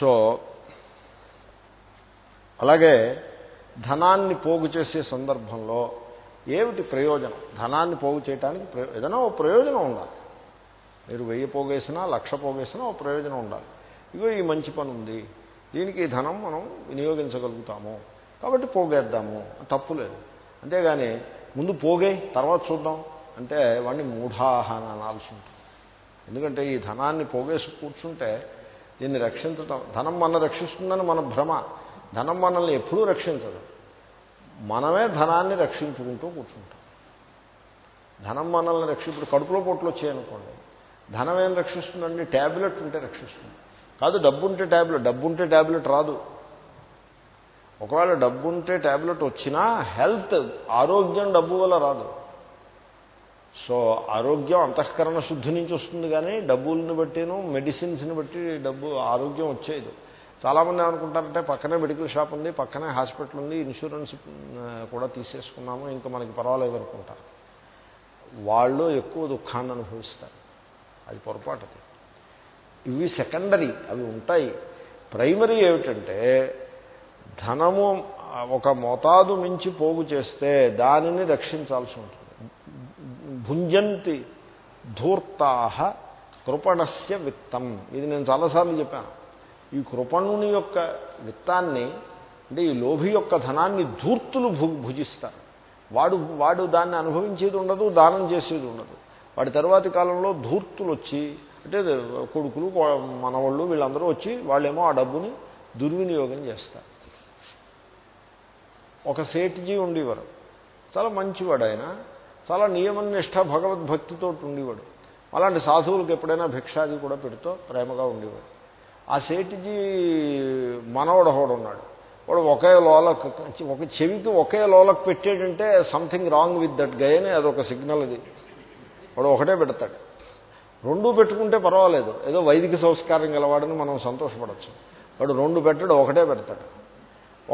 So అలాగే ధనాన్ని పోగు చేసే సందర్భంలో ఏమిటి ప్రయోజనం? ధనాన్ని పోగు చేయడానికి ప్రయో- ఏదైనా ఓ ప్రయోజనం ఉండాలి. మీరు వెయ్యి పోగేసినా లక్ష పోగేసినా ఓ ప్రయోజనం ఉండాలి. ఇగో ఈ మంచి పని ఉంది. దీనికి ఈ ధనం మనం వినియోగించగలుగుతాము. కాబట్టి పోగేద్దాము. తప్పు లేదు. అంతేగాని ముందు పోగే తర్వాత చూద్దాం. అంటే వాడిని మూఢాహ అనాల్సి ఉంటుంది ఎందుకంటే ఈ ధనాన్ని పోగేసి కూర్చుంటే దీన్ని రక్షించటం. ధనం మన రక్షిస్తుందని మన భ్రమ. ధనం మనల్ని ఎప్పుడూ రక్షించదు. మనమే ధనాన్ని రక్షించుకుంటూ కూర్చుంటాం. ధనం మనల్ని రక్షి ఇప్పుడు కడుపులో పొట్లు వచ్చాయనుకోండి ధనం ఏం రక్షిస్తుందండి? ట్యాబ్లెట్ ఉంటే రక్షిస్తుంది. కాదు డబ్బు ఉంటే ట్యాబ్లెట్ డబ్బు ఉంటే ట్యాబ్లెట్ రాదు. ఒకవేళ డబ్బు ఉంటే ట్యాబ్లెట్ వచ్చినా హెల్త్ ఆరోగ్యం డబ్బు వల్ల రాదు. సో ఆరోగ్యం అంతఃకరణ శుద్ధి నుంచి వస్తుంది కానీ డబ్బుల్ని బట్టిను మెడిసిన్స్ని బట్టి డబ్బు ఆరోగ్యం వచ్చేది చాలామంది ఏమనుకుంటారంటే పక్కనే మెడికల్ షాప్ ఉంది పక్కనే హాస్పిటల్ ఉంది ఇన్సూరెన్స్ కూడా తీసేసుకున్నాము ఇంకా మనకి పర్వాలేదు అనుకుంటారు. వాళ్ళు ఎక్కువ దుఃఖాన్ని అనుభవిస్తారు. అది పొరపాటు ఇవి సెకండరీ అవి ఉంటాయి. ప్రైమరీ ఏమిటంటే ధనము ఒక మోతాదు మించి పోగు చేస్తే దానిని రక్షించాల్సి ఉంటుంది. భుంజంతి ధూర్తాహ కృపణస్య విత్తం. ఇది నేను చాలాసార్లు చెప్పాను. ఈ కృపణుని యొక్క విత్తాన్ని అంటే ఈ లోభి యొక్క ధనాన్ని ధూర్తులు భు భుజిస్తారు. వాడు వాడు దాన్ని అనుభవించేది ఉండదు దానం చేసేది ఉండదు. వాడి తర్వాతి కాలంలో ధూర్తులు వచ్చి అంటే కొడుకులు మనవాళ్ళు వీళ్ళందరూ వచ్చి వాళ్ళేమో ఆ డబ్బుని దుర్వినియోగం చేస్తారు. ఒక సేట్జీ ఉండేవారు. చాలా మంచివాడు ఆయన. చాలా నియమనిష్ట భగవద్భక్తితో ఉండేవాడు అలాంటి సాధువులకు ఎప్పుడైనా భిక్షాది కూడా పెడుతూ ప్రేమగా ఉండేవాడు. ఆ సేటిజీ మనవడు ఒకడు ఉన్నాడు వాడు ఒకే లోలకు ఒక చెవికి ఒకే లోలకు పెట్టాడంటే something wrong with that guy అని అదొక సిగ్నల్ అది. వాడు ఒకటే పెడతాడు. రెండు పెట్టుకుంటే పర్వాలేదు. ఏదో వైదిక సంస్కారం గలవాడని మనం సంతోషపడచ్చు. వాడు రెండు పెట్టడు ఒకటే పెడతాడు.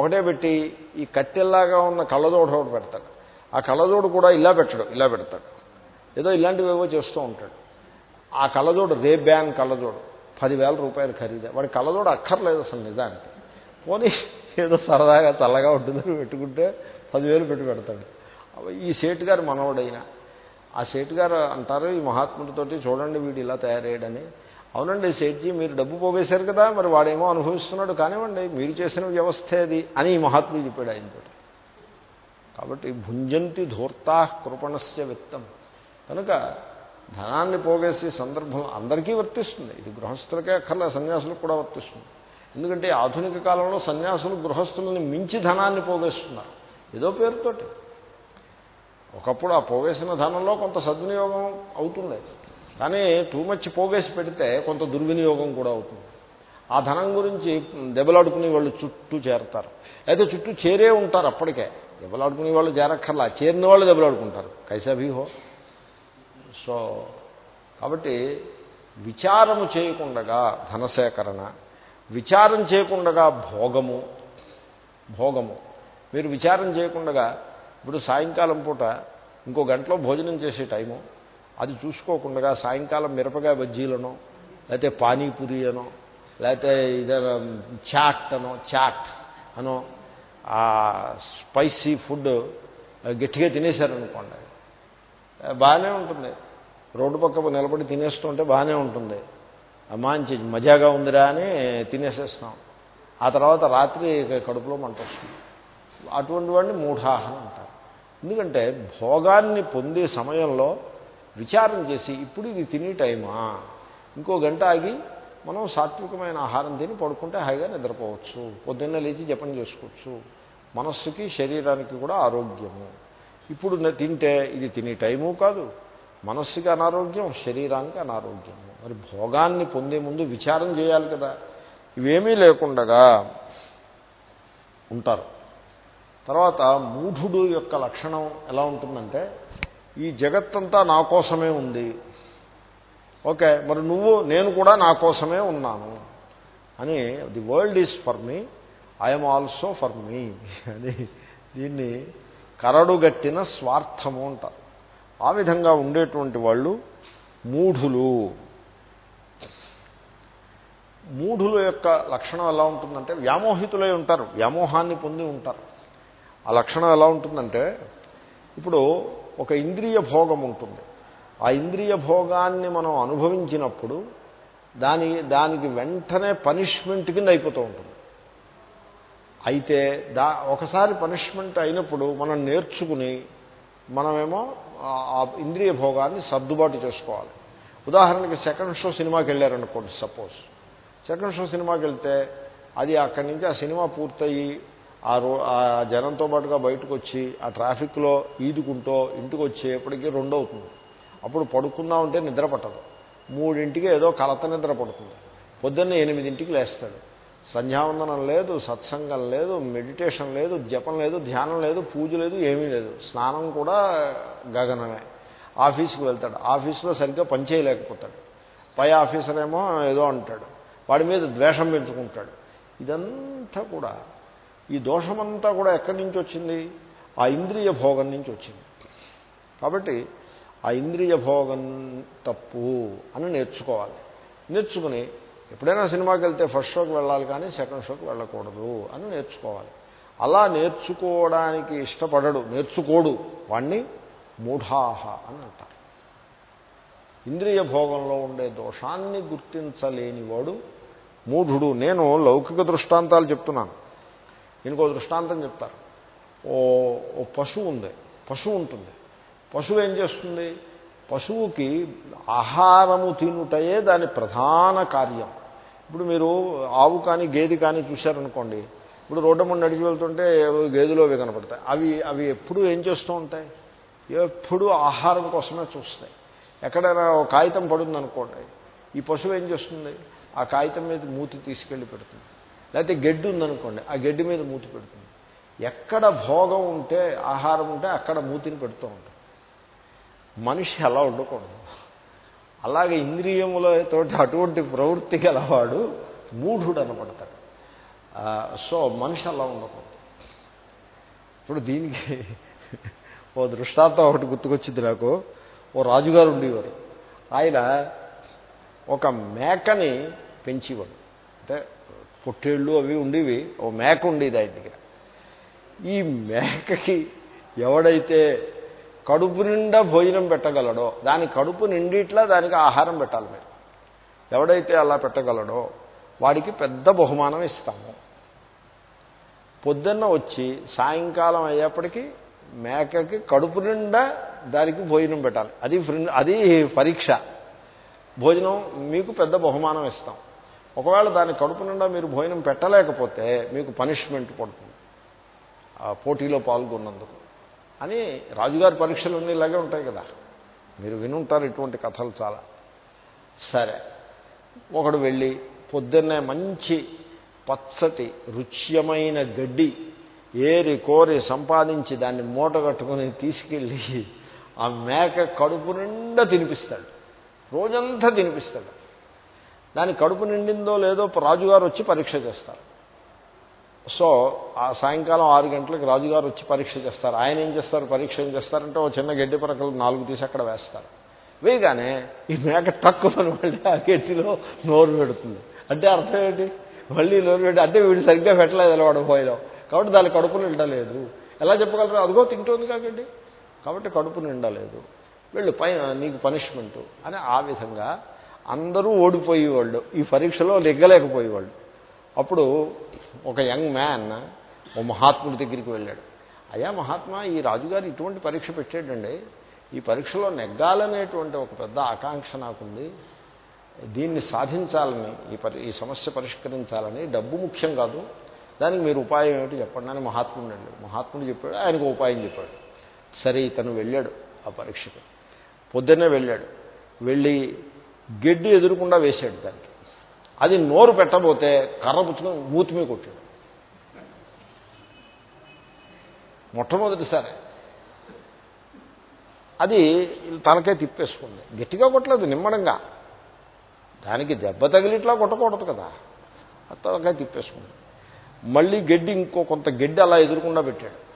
ఒకటే పెట్టి ఈ కట్టెల్లాగా ఉన్న కళ్ళదోడ ఒకటి పెడతాడు. ఆ కళ్ళజోడు కూడా ఇలా పెట్టడు ఇలా పెడతాడు. ఏదో ఇలాంటివి ఏవో చేస్తూ ఉంటాడు. ఆ కళ్ళజోడు రేబ్యాన్ కళ్ళజోడు పదివేల రూపాయలు ఖరీదే. వాడి కళ్ళజోడు అక్కర్లేదు అసలు నిజానికి. పోనీ ఏదో సరదాగా చల్లగా ఉంటుందని పెట్టుకుంటే పదివేలు పెట్టి పెడతాడు. ఈ సేటు గారు మనవడైన ఆ సేటు గారు అంటారు ఈ మహాత్ముడితోటి చూడండి వీడు ఇలా తయారయ్యాడని. అవునండి సేట్జీ మీరు డబ్బు పోగేశారు కదా మరి వాడేమో అనుభవిస్తున్నాడు కానివ్వండి మీరు చేసిన వ్యవస్థే అది అని ఈ మహాత్ముడు చెప్పాడు ఆయనతో కాబట్టి భుంజంతి ధూర్తా కృపణస్య విత్తం కనుక ధనాన్ని పోగేసే సందర్భం అందరికీ వర్తిస్తుంది. ఇది గృహస్థులకే అక్కర్లే సన్యాసులకు కూడా వర్తిస్తుంది. ఎందుకంటే ఆధునిక కాలంలో సన్యాసులు గృహస్థులని మించి ధనాన్ని పోగేస్తున్నారు. ఏదో పేరుతోటి. ఒకప్పుడు ఆ పోగేసిన ధనంలో కొంత సద్వినియోగం అవుతుంది. కానీ టూ మచ్ పోగేసి పెడితే కొంత దుర్వినియోగం కూడా అవుతుంది. ఆ ధనం గురించి దెబ్బలాడుకుని వాళ్ళు చుట్టూ చేరతారు. అయితే చుట్టూ చేరే ఉంటారు అప్పటికే. దెబ్బలాడుకునే వాళ్ళు జారక్కర్లా. చేరిన వాళ్ళు దెబ్బలాడుకుంటారు కైసాభీహో సో కాబట్టి విచారము చేయకుండగా ధనసేకరణ విచారం చేయకుండగా భోగము భోగము. మీరు విచారం చేయకుండగా ఇప్పుడు సాయంకాలం పూట ఇంకో గంటలో భోజనం చేసే టైము. అది చూసుకోకుండా సాయంకాలం మిరపకాయ బజ్జీలనో లేకపోతే పానీపూరి అనో లేకపోతే ఇదే చాట్ అనో చాట్ అనో ఆ స్పైసీ ఫుడ్ గట్టిగా తినేశారనుకోండి. బాగానే ఉంటుంది. రోడ్డు పక్క నిలబడి తినేస్తుంటే బాగానే ఉంటుంది. మంచి మజాగా ఉందిరా అని తినేసేస్తాం. ఆ తర్వాత రాత్రి కడుపులో మంట వస్తుంది. అటువంటి వాడిని మూఢాహనం అంటారు. ఎందుకంటే భోగాన్ని పొందే సమయంలో విచారం చేసి ఇప్పుడు ఇది తినే టైమా? ఇంకో గంట ఆగి మనం సాత్వికమైన ఆహారం తిని పడుకుంటే హాయిగా నిద్రపోవచ్చు. పొద్దున్నే లేచి జపం చేసుకోవచ్చు. మనస్సుకి శరీరానికి కూడా ఆరోగ్యము. ఇప్పుడు తింటే ఇది తినే టైము కాదు. మనస్సుకి అనారోగ్యం శరీరానికి అనారోగ్యము. మరి భోగాన్ని పొందే ముందు విచారం చేయాలి కదా. ఇవేమీ లేకుండగా ఉంటారు. తర్వాత మూఢుడు యొక్క లక్షణం ఎలా ఉంటుందంటే ఈ జగత్తంతా నా కోసమే ఉంది. ఓకే మరి నువ్వు నేను కూడా నా కోసమే ఉన్నాను. అని the world is for me I'm also for me అని దీన్ని కరడుగట్టిన స్వార్థము అంటారు. ఆ విధంగా ఉండేటువంటి వాళ్ళు మూఢులు. మూఢుల యొక్క లక్షణం ఎలా ఉంటుందంటే వ్యామోహితులై ఉంటారు వ్యామోహాన్ని పొంది ఉంటారు. ఆ లక్షణం ఎలా ఉంటుందంటే ఇప్పుడు ఒక ఇంద్రియ భోగం ఉంటుంది. ఆ ఇంద్రియ భోగాన్ని మనం అనుభవించినప్పుడు దాని దానికి వెంటనే పనిష్మెంట్ కింద అయిపోతూ ఉంటుంది. అయితే దా ఒకసారి పనిష్మెంట్ అయినప్పుడు మనం నేర్చుకుని మనమేమో ఆ ఇంద్రియ భోగాన్ని సర్దుబాటు చేసుకోవాలి. ఉదాహరణకి సెకండ్ షో సినిమాకి వెళ్ళారనుకోండి సపోజ్. సెకండ్ షో సినిమాకి వెళ్తే అది అక్కడి నుంచి ఆ సినిమా పూర్తయి ఆ రో ఆ జనంతో పాటుగా బయటకు వచ్చి ఆ ట్రాఫిక్లో ఈదుకుంటూ ఇంటికి వచ్చేప్పటికీ రెండు అవుతుంది అప్పుడు పడుకుందామంటే నిద్ర పట్టదు. మూడింటికి ఏదో కలత నిద్ర పడుతుంది. పొద్దున్న ఎనిమిదింటికి లేస్తాడు. సంధ్యావందనం లేదు సత్సంగం లేదు మెడిటేషన్ లేదు జపం లేదు ధ్యానం లేదు పూజ లేదు ఏమీ లేదు. స్నానం కూడా గగనమే. ఆఫీస్కి వెళ్తాడు. ఆఫీస్లో సరిగ్గా పనిచేయలేకపోతాడు పై ఆఫీసర్ ఏమో ఏదో అంటాడు. వాడి మీద ద్వేషం పెంచుకుంటాడు. ఇదంతా కూడా ఈ దోషమంతా కూడా ఎక్కడి నుంచి వచ్చింది? ఆ ఇంద్రియ భోగం నుంచి వచ్చింది. కాబట్టి ఆ ఇంద్రియ భోగం తప్పు అని నేర్చుకోవాలి. నేర్చుకుని ఎప్పుడైనా సినిమాకి వెళ్తే ఫస్ట్ షోకి వెళ్ళాలి కానీ సెకండ్ షోకి వెళ్ళకూడదు అని నేర్చుకోవాలి. అలా నేర్చుకోవడానికి ఇష్టపడడు నేర్చుకోడు. వాణ్ణి మూఢాహ అని అంటారు. ఇంద్రియ భోగంలో ఉండే దోషాన్ని గుర్తించలేనివాడు మూఢుడు. నేను లౌకిక దృష్టాంతాలు చెప్తున్నాను. ఇంకో దృష్టాంతం చెప్తారు. ఓ ఓ పశువు ఉంది పశువు ఉంటుంది. పశువు ఏం చేస్తుంది? పశువుకి ఆహారము తినుటయే దాని ప్రధాన కార్యం. ఇప్పుడు మీరు ఆవు కానీ గేదె కానీ చూశారనుకోండి ఇప్పుడు రోడ్డు ముందు నడిచి వెళ్తుంటే గేదెలు అవి కనపడతాయి. అవి అవి ఎప్పుడు ఏం చేస్తూ ఉంటాయి? ఎప్పుడు ఆహారం కోసమే చూస్తాయి. ఎక్కడైనా ఒక కాగితం పడుంది అనుకోండి ఈ పశువు ఏం చేస్తుంది? ఆ కాగితం మీద మూతి తీసుకెళ్ళి పెడుతుంది. లేకపోతే గడ్డి ఉందనుకోండి ఆ గడ్డి మీద మూతి పెడుతుంది. ఎక్కడ భోగం ఉంటే ఆహారం ఉంటే అక్కడ మూతిని పెడుతూ ఉంటుంది మనిషి అలా ఉండకూడదు. అలాగే ఇంద్రియములతో అటువంటి ప్రవృత్తి గలవాడు మూఢుడు అనపడతాడు సో మనిషి అలా ఉండకూడదు. ఇప్పుడు దీనికి ఓ దృష్టాంతం ఒకటి గుర్తుకొచ్చింది నాకు. ఓ రాజుగారు ఉండేవారు. ఆయన ఒక మేకని పెంచేవాడు. అంటే పొట్టేళ్ళు అవి ఉండేవి. ఓ మేక ఉండేది ఆయన దగ్గర. ఈ మేకకి ఎవడైతే కడుపు నిండా భోజనం పెట్టగలడో దాని కడుపు నిండిట్లా దానికి ఆహారం పెట్టాలి మీరు. ఎవడైతే అలా పెట్టగలడో వాడికి పెద్ద బహుమానం ఇస్తాము. పొద్దున్న వచ్చి సాయంకాలం అయ్యేప్పటికీ మేకకి కడుపు నిండా దానికి భోజనం పెట్టాలి. అది అది పరీక్ష. భోజనం మీకు పెద్ద బహుమానం ఇస్తాం. ఒకవేళ దాని కడుపు నిండా మీరు భోజనం పెట్టలేకపోతే మీకు పనిష్మెంట్ పడుతుంది. ఆ పోటీలో పాల్గొన్నందుకు. అని రాజుగారి పరీక్షలు ఇలాగే ఉంటాయి కదా. మీరు వినుంటారు ఇటువంటి కథలు చాలా. సరే. ఒకడు వెళ్ళి పొద్దున్నే మంచి పచ్చటి రుచ్యమైన గడ్డి ఏరి కోరి సంపాదించి దాన్ని మూట కట్టుకుని తీసుకెళ్ళి ఆ మేక కడుపు నిండా తినిపిస్తాడు. రోజంతా తినిపిస్తాడు. దాని కడుపు నిండిందో లేదో రాజుగారు వచ్చి పరీక్ష చేస్తారు. సో ఆ సాయంకాలం ఆరు గంటలకు రాజుగారు వచ్చి పరీక్ష చేస్తారు. ఆయన ఏం చేస్తారు? పరీక్ష ఏం చేస్తారంటే ఒక చిన్న గడ్డి పరకలు నాలుగు తీసి అక్కడ వేస్తారు. వేయగానే ఈ మేక తక్కువ మళ్ళీ ఆ గడ్డిలో నోరు పెడుతుంది. అంటే అర్థం ఏంటి? మళ్ళీ నోరు పెట్టి అంటే వీడు సరిగ్గా పెట్టలేదు అలవాడు పోయడం. కాబట్టి దాని కడుపు నిండలేదు ఎలా చెప్పగలరు? అదిగో తింటోంది కాకండి కాబట్టి కడుపు నిండలేదు వెళ్ళు పై నీకు పనిష్మెంట్. అని ఆ విధంగా అందరూ ఓడిపోయేవాళ్ళు. ఈ పరీక్షలో నెగ్గలేకపోయేవాళ్ళు అప్పుడు ఒక యంగ్ మ్యాన్ ఓ మహాత్ముడి దగ్గరికి వెళ్ళాడు. అయ్యా మహాత్మా ఈ రాజుగారు ఇటువంటి పరీక్ష పెట్టాడండి. ఈ పరీక్షలో నెగ్గాలనేటువంటి ఒక పెద్ద ఆకాంక్ష నాకుంది. దీన్ని సాధించాలని ఈ పరి ఈ సమస్య పరిష్కరించాలని డబ్బు ముఖ్యం కాదు. దానికి మీరు ఉపాయం ఏమిటి చెప్పండి అని మహాత్ముడు వెళ్ళాడు మహాత్ముడు చెప్పాడు ఆయనకు ఉపాయం చెప్పాడు. సరే ఇతను వెళ్ళాడు ఆ పరీక్షకు. పొద్దున్నే వెళ్ళాడు. వెళ్ళి గెడ్డి ఎదురుకుండా వేశాడు దానికి. అది నోరు పెట్టబోతే కర్ర పుచ్చుకొని మూతి మీద కొట్టాడు. మొట్టమొదటిసారి. అది తనకే తిప్పేసుకుంది. గట్టిగా కొట్టలేదు నిమ్మడంగా. దానికి దెబ్బ తగిలిట్లా కొట్టకూడదు కదా. తనకే తిప్పేసుకుంది. మళ్ళీ గడ్డి ఇంకో కొంత గడ్డి అలా ఎదురకుండా పెట్టాడు.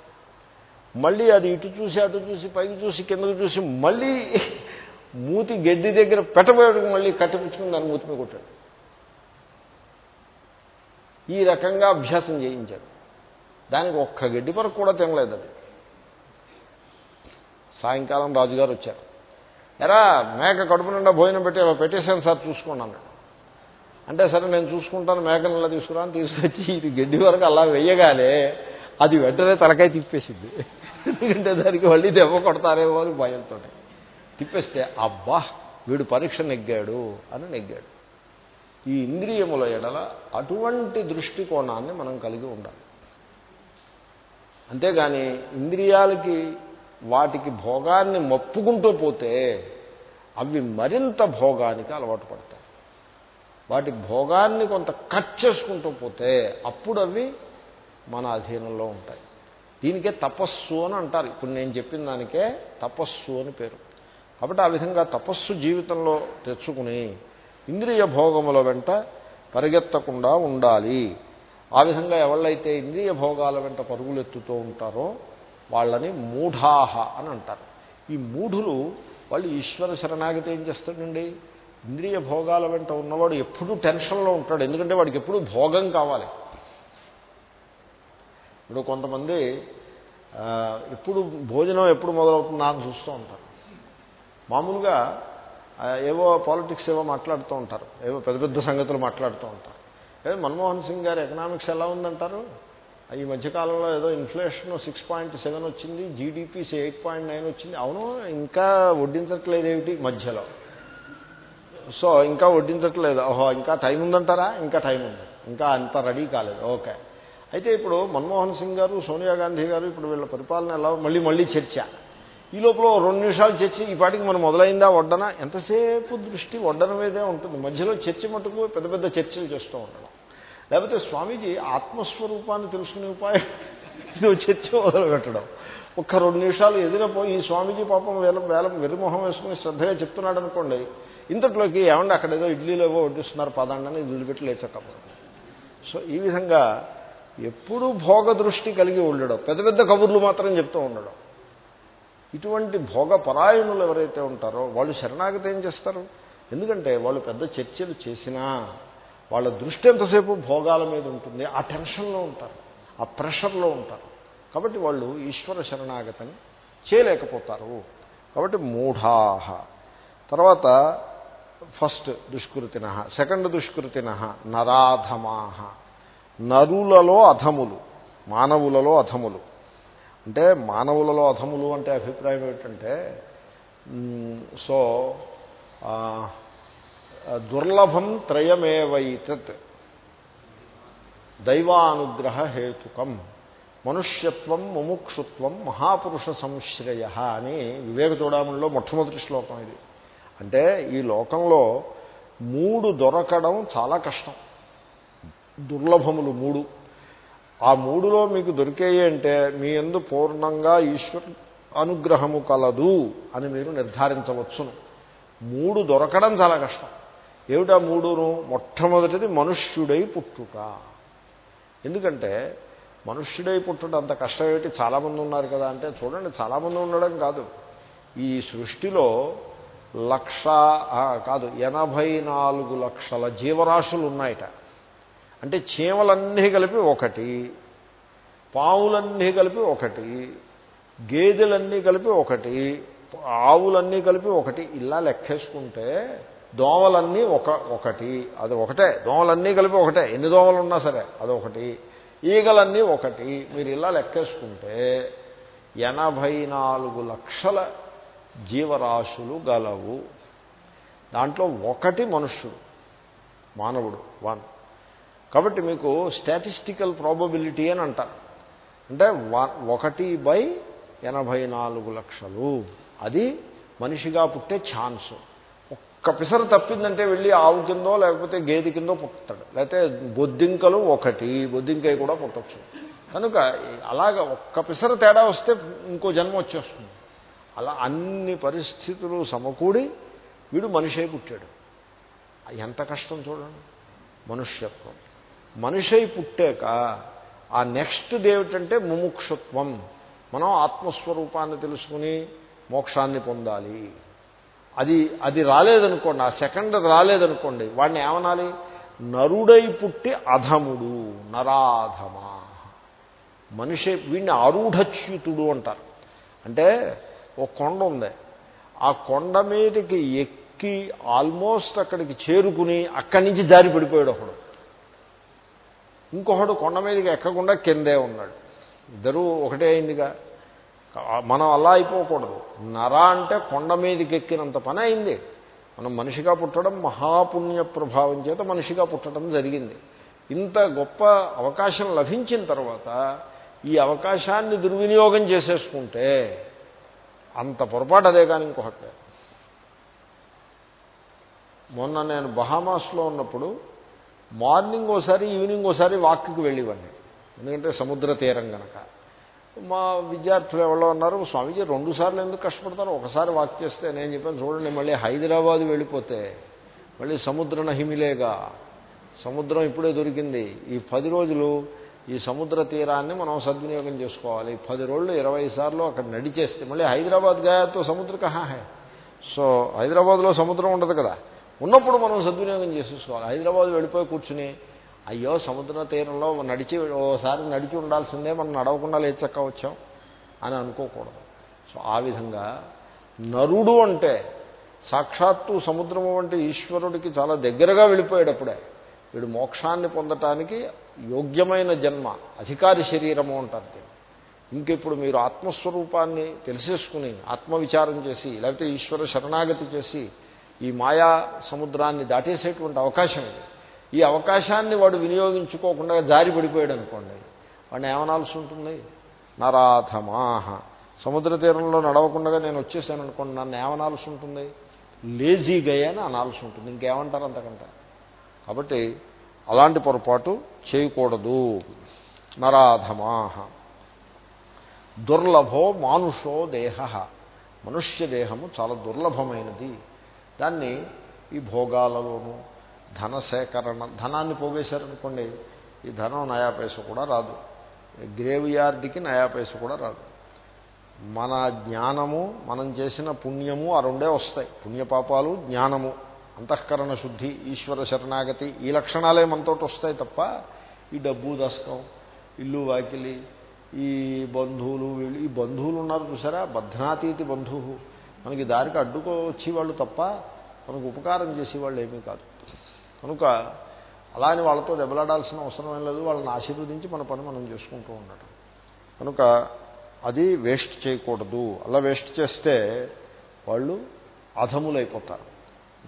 మళ్ళీ అది ఇటు చూసి అటు చూసి పైకి చూసి కిందకు చూసి మళ్ళీ మూతి గడ్డి దగ్గర పెట్టబోయాడు మళ్ళీ కట్టిపుచ్చుకుని దాన్ని మూతి మీద కొట్టాడు. ఈ రకంగా అభ్యాసం చేయించాడు దానికి ఒక్క గడ్డి పరకు కూడా తినలేదు అది. సాయంకాలం రాజుగారు వచ్చారు. ఎరా మేక కడుపు నిండా భోజనం పెట్టి పెట్టేశాను సార్ చూసుకున్నాను అంటే సరే నేను చూసుకుంటాను మేకను ఇలా తీసుకురాను తీసుకొచ్చి ఇది గడ్డి వరకు అలా వెయ్యగానే అది వెంటనే తలకాయ తిప్పేసింది. ఎందుకంటే దానికి మళ్ళీ దెబ్బ కొడతారేమో అని భయంతో తిప్పేస్తే అబ్బా వీడు పరీక్ష నెగ్గాడు అని నెగ్గాడు. ఈ ఇంద్రియముల ఎడల అటువంటి దృష్టికోణాన్ని మనం కలిగి ఉండాలి. అంతేగాని ఇంద్రియాలకి వాటికి భోగాన్ని మప్పుకుంటూ పోతే అవి మరింత భోగానికి అలవాటు పడతాయి. వాటి భోగాన్ని కొంత కట్ చేసుకుంటూ పోతే అప్పుడు అవి మన అధీనంలో ఉంటాయి. దీనికే తపస్సు అని అంటారు. ఇప్పుడు నేను చెప్పిన దానికే తపస్సు అని పేరు. కాబట్టి ఆ విధంగా తపస్సు జీవితంలో తెచ్చుకుని ఇంద్రియ భోగముల వెంట పరిగెత్తకుండా ఉండాలి. ఆ విధంగా ఎవళ్ళైతే ఇంద్రియ భోగాల వెంట పరుగులెత్తుతూ ఉంటారో వాళ్ళని మూఢాహ అని అంటారు. ఈ మూఢులు వాళ్ళు ఈశ్వర శరణాగతి ఏం చేస్తాడండి? ఇంద్రియ భోగాల వెంట ఉన్నవాడు ఎప్పుడూ టెన్షన్లో ఉంటాడు. ఎందుకంటే వాడికి ఎప్పుడూ భోగం కావాలి. ఇప్పుడు కొంతమంది ఎప్పుడు భోజనం ఎప్పుడు మొదలవుతుందా అని చూస్తూ ఉంటారు. మామూలుగా ఏవో పాలిటిక్స్ ఏవో మాట్లాడుతూ ఉంటారు. ఏవో పెద్ద పెద్ద సంగతులు మాట్లాడుతూ ఉంటారు. ఏదో మన్మోహన్ సింగ్ గారు ఎకనామిక్స్ ఎలా ఉందంటారు? ఈ మధ్యకాలంలో ఏదో ఇన్ఫ్లేషన్ సిక్స్ పాయింట్ సెవెన్ వచ్చింది జీడిపి ఎయిట్ పాయింట్ నైన్ వచ్చింది. అవును ఇంకా వడ్డించట్లేదు ఏమిటి? మధ్యలో. సో ఇంకా వడ్డించట్లేదు. ఓహో ఇంకా టైం ఉందంటారా? ఇంకా టైం ఉంది. ఇంకా అంత రెడీ కాలేదు. ఓకే. అయితే ఇప్పుడు మన్మోహన్ సింగ్ గారు సోనియా గాంధీ గారు ఇప్పుడు వీళ్ళ పరిపాలన ఎలా మళ్ళీ మళ్ళీ చర్చ. ఈ లోపల రెండు నిమిషాలు చర్చ ఈ పాటికి మనం మొదలైందా వడ్డన? ఎంతసేపు దృష్టి వడ్డన మీదే ఉంటుంది. మధ్యలో చర్చ మటుకు పెద్ద పెద్ద చర్చలు చేస్తూ ఉండడం. లేకపోతే స్వామీజీ ఆత్మస్వరూపాన్ని తెలుసుకునే ఉపాయం చర్చ మొదలుపెట్టడం. ఒక్క రెండు నిమిషాలు ఎదిరిపోయి ఈ స్వామీజీ పాపం వేల వేల వెరిమొహం వేసుకుని శ్రద్ధగా చెప్తున్నాడు అనుకోండి ఇంతట్లోకి ఏమండి అక్కడ ఏదో ఇడ్లీలో ఏవో వడ్డిస్తున్నారు పదండని వదిలిపెట్టి లేచకపోవడం. సో ఈ విధంగా ఎప్పుడూ భోగ దృష్టి కలిగి ఉండడం. పెద్ద పెద్ద కబుర్లు మాత్రం చెప్తూ ఉండడం. ఇటువంటి భోగ పరాయణులు ఎవరైతే ఉంటారో వాళ్ళు శరణాగతి ఏం చేస్తారు? ఎందుకంటే వాళ్ళు పెద్ద చర్చలు చేసినా వాళ్ళ దృష్టి ఎంతసేపు భోగాల మీద ఉంటుంది ఆ టెన్షన్లో ఉంటారు ఆ ప్రెషర్లో ఉంటారు. కాబట్టి వాళ్ళు ఈశ్వర శరణాగతిని చేయలేకపోతారు. కాబట్టి మూఢాహ. తర్వాత ఫస్ట్ దుష్కృతిన సెకండ్ దుష్కృతిన నరాధమాహ. నరులలో అధములు మానవులలో అధములు. అంటే మానవులలో అధములు అంటే అభిప్రాయం ఏమిటంటే సో దుర్లభం త్రయమేవైతత్ దైవానుగ్రహ హేతుకం మనుష్యత్వం ముముక్షుత్వం మహాపురుష సంశ్రయ అని వివేక చూడములో మొట్టమొదటి శ్లోకం ఇది. అంటే ఈ లోకంలో మూడు దొరకడం చాలా కష్టం. దుర్లభములు మూడు. ఆ మూడులో మీకు దొరికేయి అంటే మీ ఎందు పూర్ణంగా ఈశ్వర అనుగ్రహము కలదు అని మీరు నిర్ధారించవచ్చును. మూడు దొరకడం చాలా కష్టం. ఏమిటా మూడును? మొట్టమొదటిది మనుష్యుడై పుట్టుట ఎందుకంటే మనుష్యుడై పుట్టుట అంత కష్టం ఏమిటి చాలామంది ఉన్నారు కదా అంటే చూడండి చాలామంది ఉండడం కాదు. ఈ సృష్టిలో లక్ష కాదు ఎనభై నాలుగు లక్షల జీవరాశులు ఉన్నాయట. అంటే చీమలన్నీ కలిపి ఒకటి పావులన్నీ కలిపి ఒకటి గేదెలన్నీ కలిపి ఒకటి ఆవులన్నీ కలిపి ఒకటి ఇలా లెక్కేసుకుంటే దోమలన్నీ ఒక ఒకటి అది ఒకటే. దోమలన్నీ కలిపి ఒకటే. ఎన్ని దోమలు ఉన్నా సరే అదొకటి. ఈగలన్నీ ఒకటి. మీరు ఇలా లెక్కేసుకుంటే ఎనభై నాలుగు లక్షల జీవరాశులు గలవు. దాంట్లో ఒకటి మనుష్యుడు మానవుడు వన్. కాబట్టి మీకు స్టాటిస్టికల్ ప్రాబబిలిటీ అని అంటారు. అంటే ఒకటి బై ఎనభై నాలుగు లక్షలు. అది మనిషిగా పుట్టే ఛాన్స్. ఒక్క పిసరు తప్పిందంటే వెళ్ళి ఆవు కిందో లేకపోతే గేదె కిందో పుట్టాడు లేకపోతే బొద్దింకలు ఒకటి బొద్దింకై కూడా పుట్టచ్చు. కనుక అలాగ ఒక్క పిసరు తేడా వస్తే ఇంకో జన్మ వచ్చేస్తుంది. అలా అన్ని పరిస్థితులు సమకూడి వీడు మనిషే పుట్టాడు. ఎంత కష్టం చూడండి. మనుష్యత్వం. మనిషి పుట్టాక ఆ నెక్స్ట్ ఏమిటంటే ముముక్షత్వం. మనం ఆత్మస్వరూపాన్ని తెలుసుకుని మోక్షాన్ని పొందాలి. అది అది రాలేదనుకోండి ఆ సెకండ్ రాలేదనుకోండి వాడిని ఏమనాలి? నరుడై పుట్టి అధముడు నరాధమా. మనిషి వీడిని ఆరుఢచ్యుతుడు అంటారు. అంటే ఒక కొండ ఉంది. ఆ కొండ మీదకి ఎక్కి ఆల్మోస్ట్ అక్కడికి చేరుకుని అక్కడి నుంచి జారి పడిపోయాడు ఒకడు. ఇంకొకడు కొండ మీదకి ఎక్కకుండా కిందే ఉన్నాడు. ఇద్దరూ ఒకటే అయిందిగా. మనం అలా అయిపోకూడదు. నర అంటే కొండ మీదకి ఎక్కినంత పని అయింది. మనం మనిషిగా పుట్టడం మహాపుణ్య ప్రభావం చేత మనిషిగా పుట్టడం జరిగింది. ఇంత గొప్ప అవకాశం లభించిన తర్వాత ఈ అవకాశాన్ని దుర్వినియోగం చేసేసుకుంటే అంత పొరపాటు అదే కానీ ఇంకొకటి మొన్న నేను బహామాస్లో ఉన్నప్పుడు మార్నింగ్ ఓసారి ఈవినింగ్ ఓసారి వాక్కి వెళ్ళేవాడిని ఎందుకంటే సముద్ర తీరం కనుక మా విద్యార్థులు ఎవరో అన్నారు స్వామీజీ రెండు సార్లు ఎందుకు కష్టపడతారు? ఒకసారి వాక్ చేస్తే నేను చెప్పాను చూడండి మళ్ళీ హైదరాబాద్ వెళ్ళిపోతే మళ్ళీ సముద్ర హిమిలేగా. సముద్రం ఇప్పుడే దొరికింది. ఈ పది రోజులు ఈ సముద్ర తీరాన్ని మనం సద్వినియోగం చేసుకోవాలి. పది రోజులు ఇరవై సార్లు అక్కడ నడిచేస్తే మళ్ళీ హైదరాబాద్ గాయాతో సముద్ర కహాహే సో హైదరాబాద్లో సముద్రం ఉండదు కదా. ఉన్నప్పుడు మనం సద్వినియోగం చేసేసుకోవాలి. హైదరాబాద్ వెళ్ళిపోయి కూర్చుని అయ్యో సముద్ర తీరంలో నడిచి ఓసారి నడిచి ఉండాల్సిందే మనం నడవకుండా లేచక్క వచ్చాం అని అనుకోకూడదు. సో ఆ విధంగా నరుడు అంటే సాక్షాత్తు సముద్రము వంటి ఈశ్వరుడికి చాలా దగ్గరగా వెళ్ళిపోయేటప్పుడే వీడు మోక్షాన్ని పొందటానికి యోగ్యమైన జన్మ అధికారి శరీరము అంటారు ఇంకెప్పుడు మీరు ఆత్మస్వరూపాన్ని తెలిసేసుకుని ఆత్మవిచారం చేసి లేకపోతే ఈశ్వర శరణాగతి చేసి ఈ మాయా సముద్రాన్ని దాటేసేటువంటి అవకాశం ఇది. ఈ అవకాశాన్ని వాడు వినియోగించుకోకుండా జారి పడిపోయాడు అనుకోండి వాడిని ఏమనాల్సి ఉంటుంది? నరాధమాహ. సముద్ర తీరంలో నడవకుండా నేను వచ్చేసాను అనుకోండి నన్ను ఏమనాల్సి ఉంటుంది? లేజీ గయ్యని అనాల్సి ఉంటుంది. ఇంకేమంటారు అంతకంటే? కాబట్టి అలాంటి పొరపాటు చేయకూడదు. నరాధమాహ. దుర్లభో మానుషో దేహ. మనుష్య దేహము చాలా దుర్లభమైనది. దాన్ని ఈ భోగాలలోనూ ధన సేకరణ ధనాన్ని పోగేశారనుకోండి ఈ ధనం నయా పైస కూడా రాదు. గ్రేవ్ యార్డ్కి నయా పైస కూడా రాదు. మన జ్ఞానము మనం చేసిన పుణ్యము ఆ రెండే వస్తాయి. పుణ్యపాపాలు జ్ఞానము అంతఃకరణ శుద్ధి ఈశ్వర శరణాగతి ఈ లక్షణాలే మనతో వస్తాయి తప్ప ఈ డబ్బు దశకం ఇల్లు వాకిలి ఈ బంధువులు వీళ్ళు ఈ బంధువులు ఉన్నారు చూసారా? బధ్నాతీతి బంధువు. మనకి దారికి అడ్డుకో వచ్చేవాళ్ళు తప్ప మనకు ఉపకారం చేసేవాళ్ళు ఏమీ కాదు. కనుక అలా అని వాళ్ళతో దెబ్బలాడాల్సిన అవసరం ఏం లేదు. వాళ్ళని ఆశీర్వదించి మన పని మనం చేసుకుంటూ ఉండటం. కనుక అది వేస్ట్ చేయకూడదు. అలా వేస్ట్ చేస్తే వాళ్ళు అధములైపోతారు.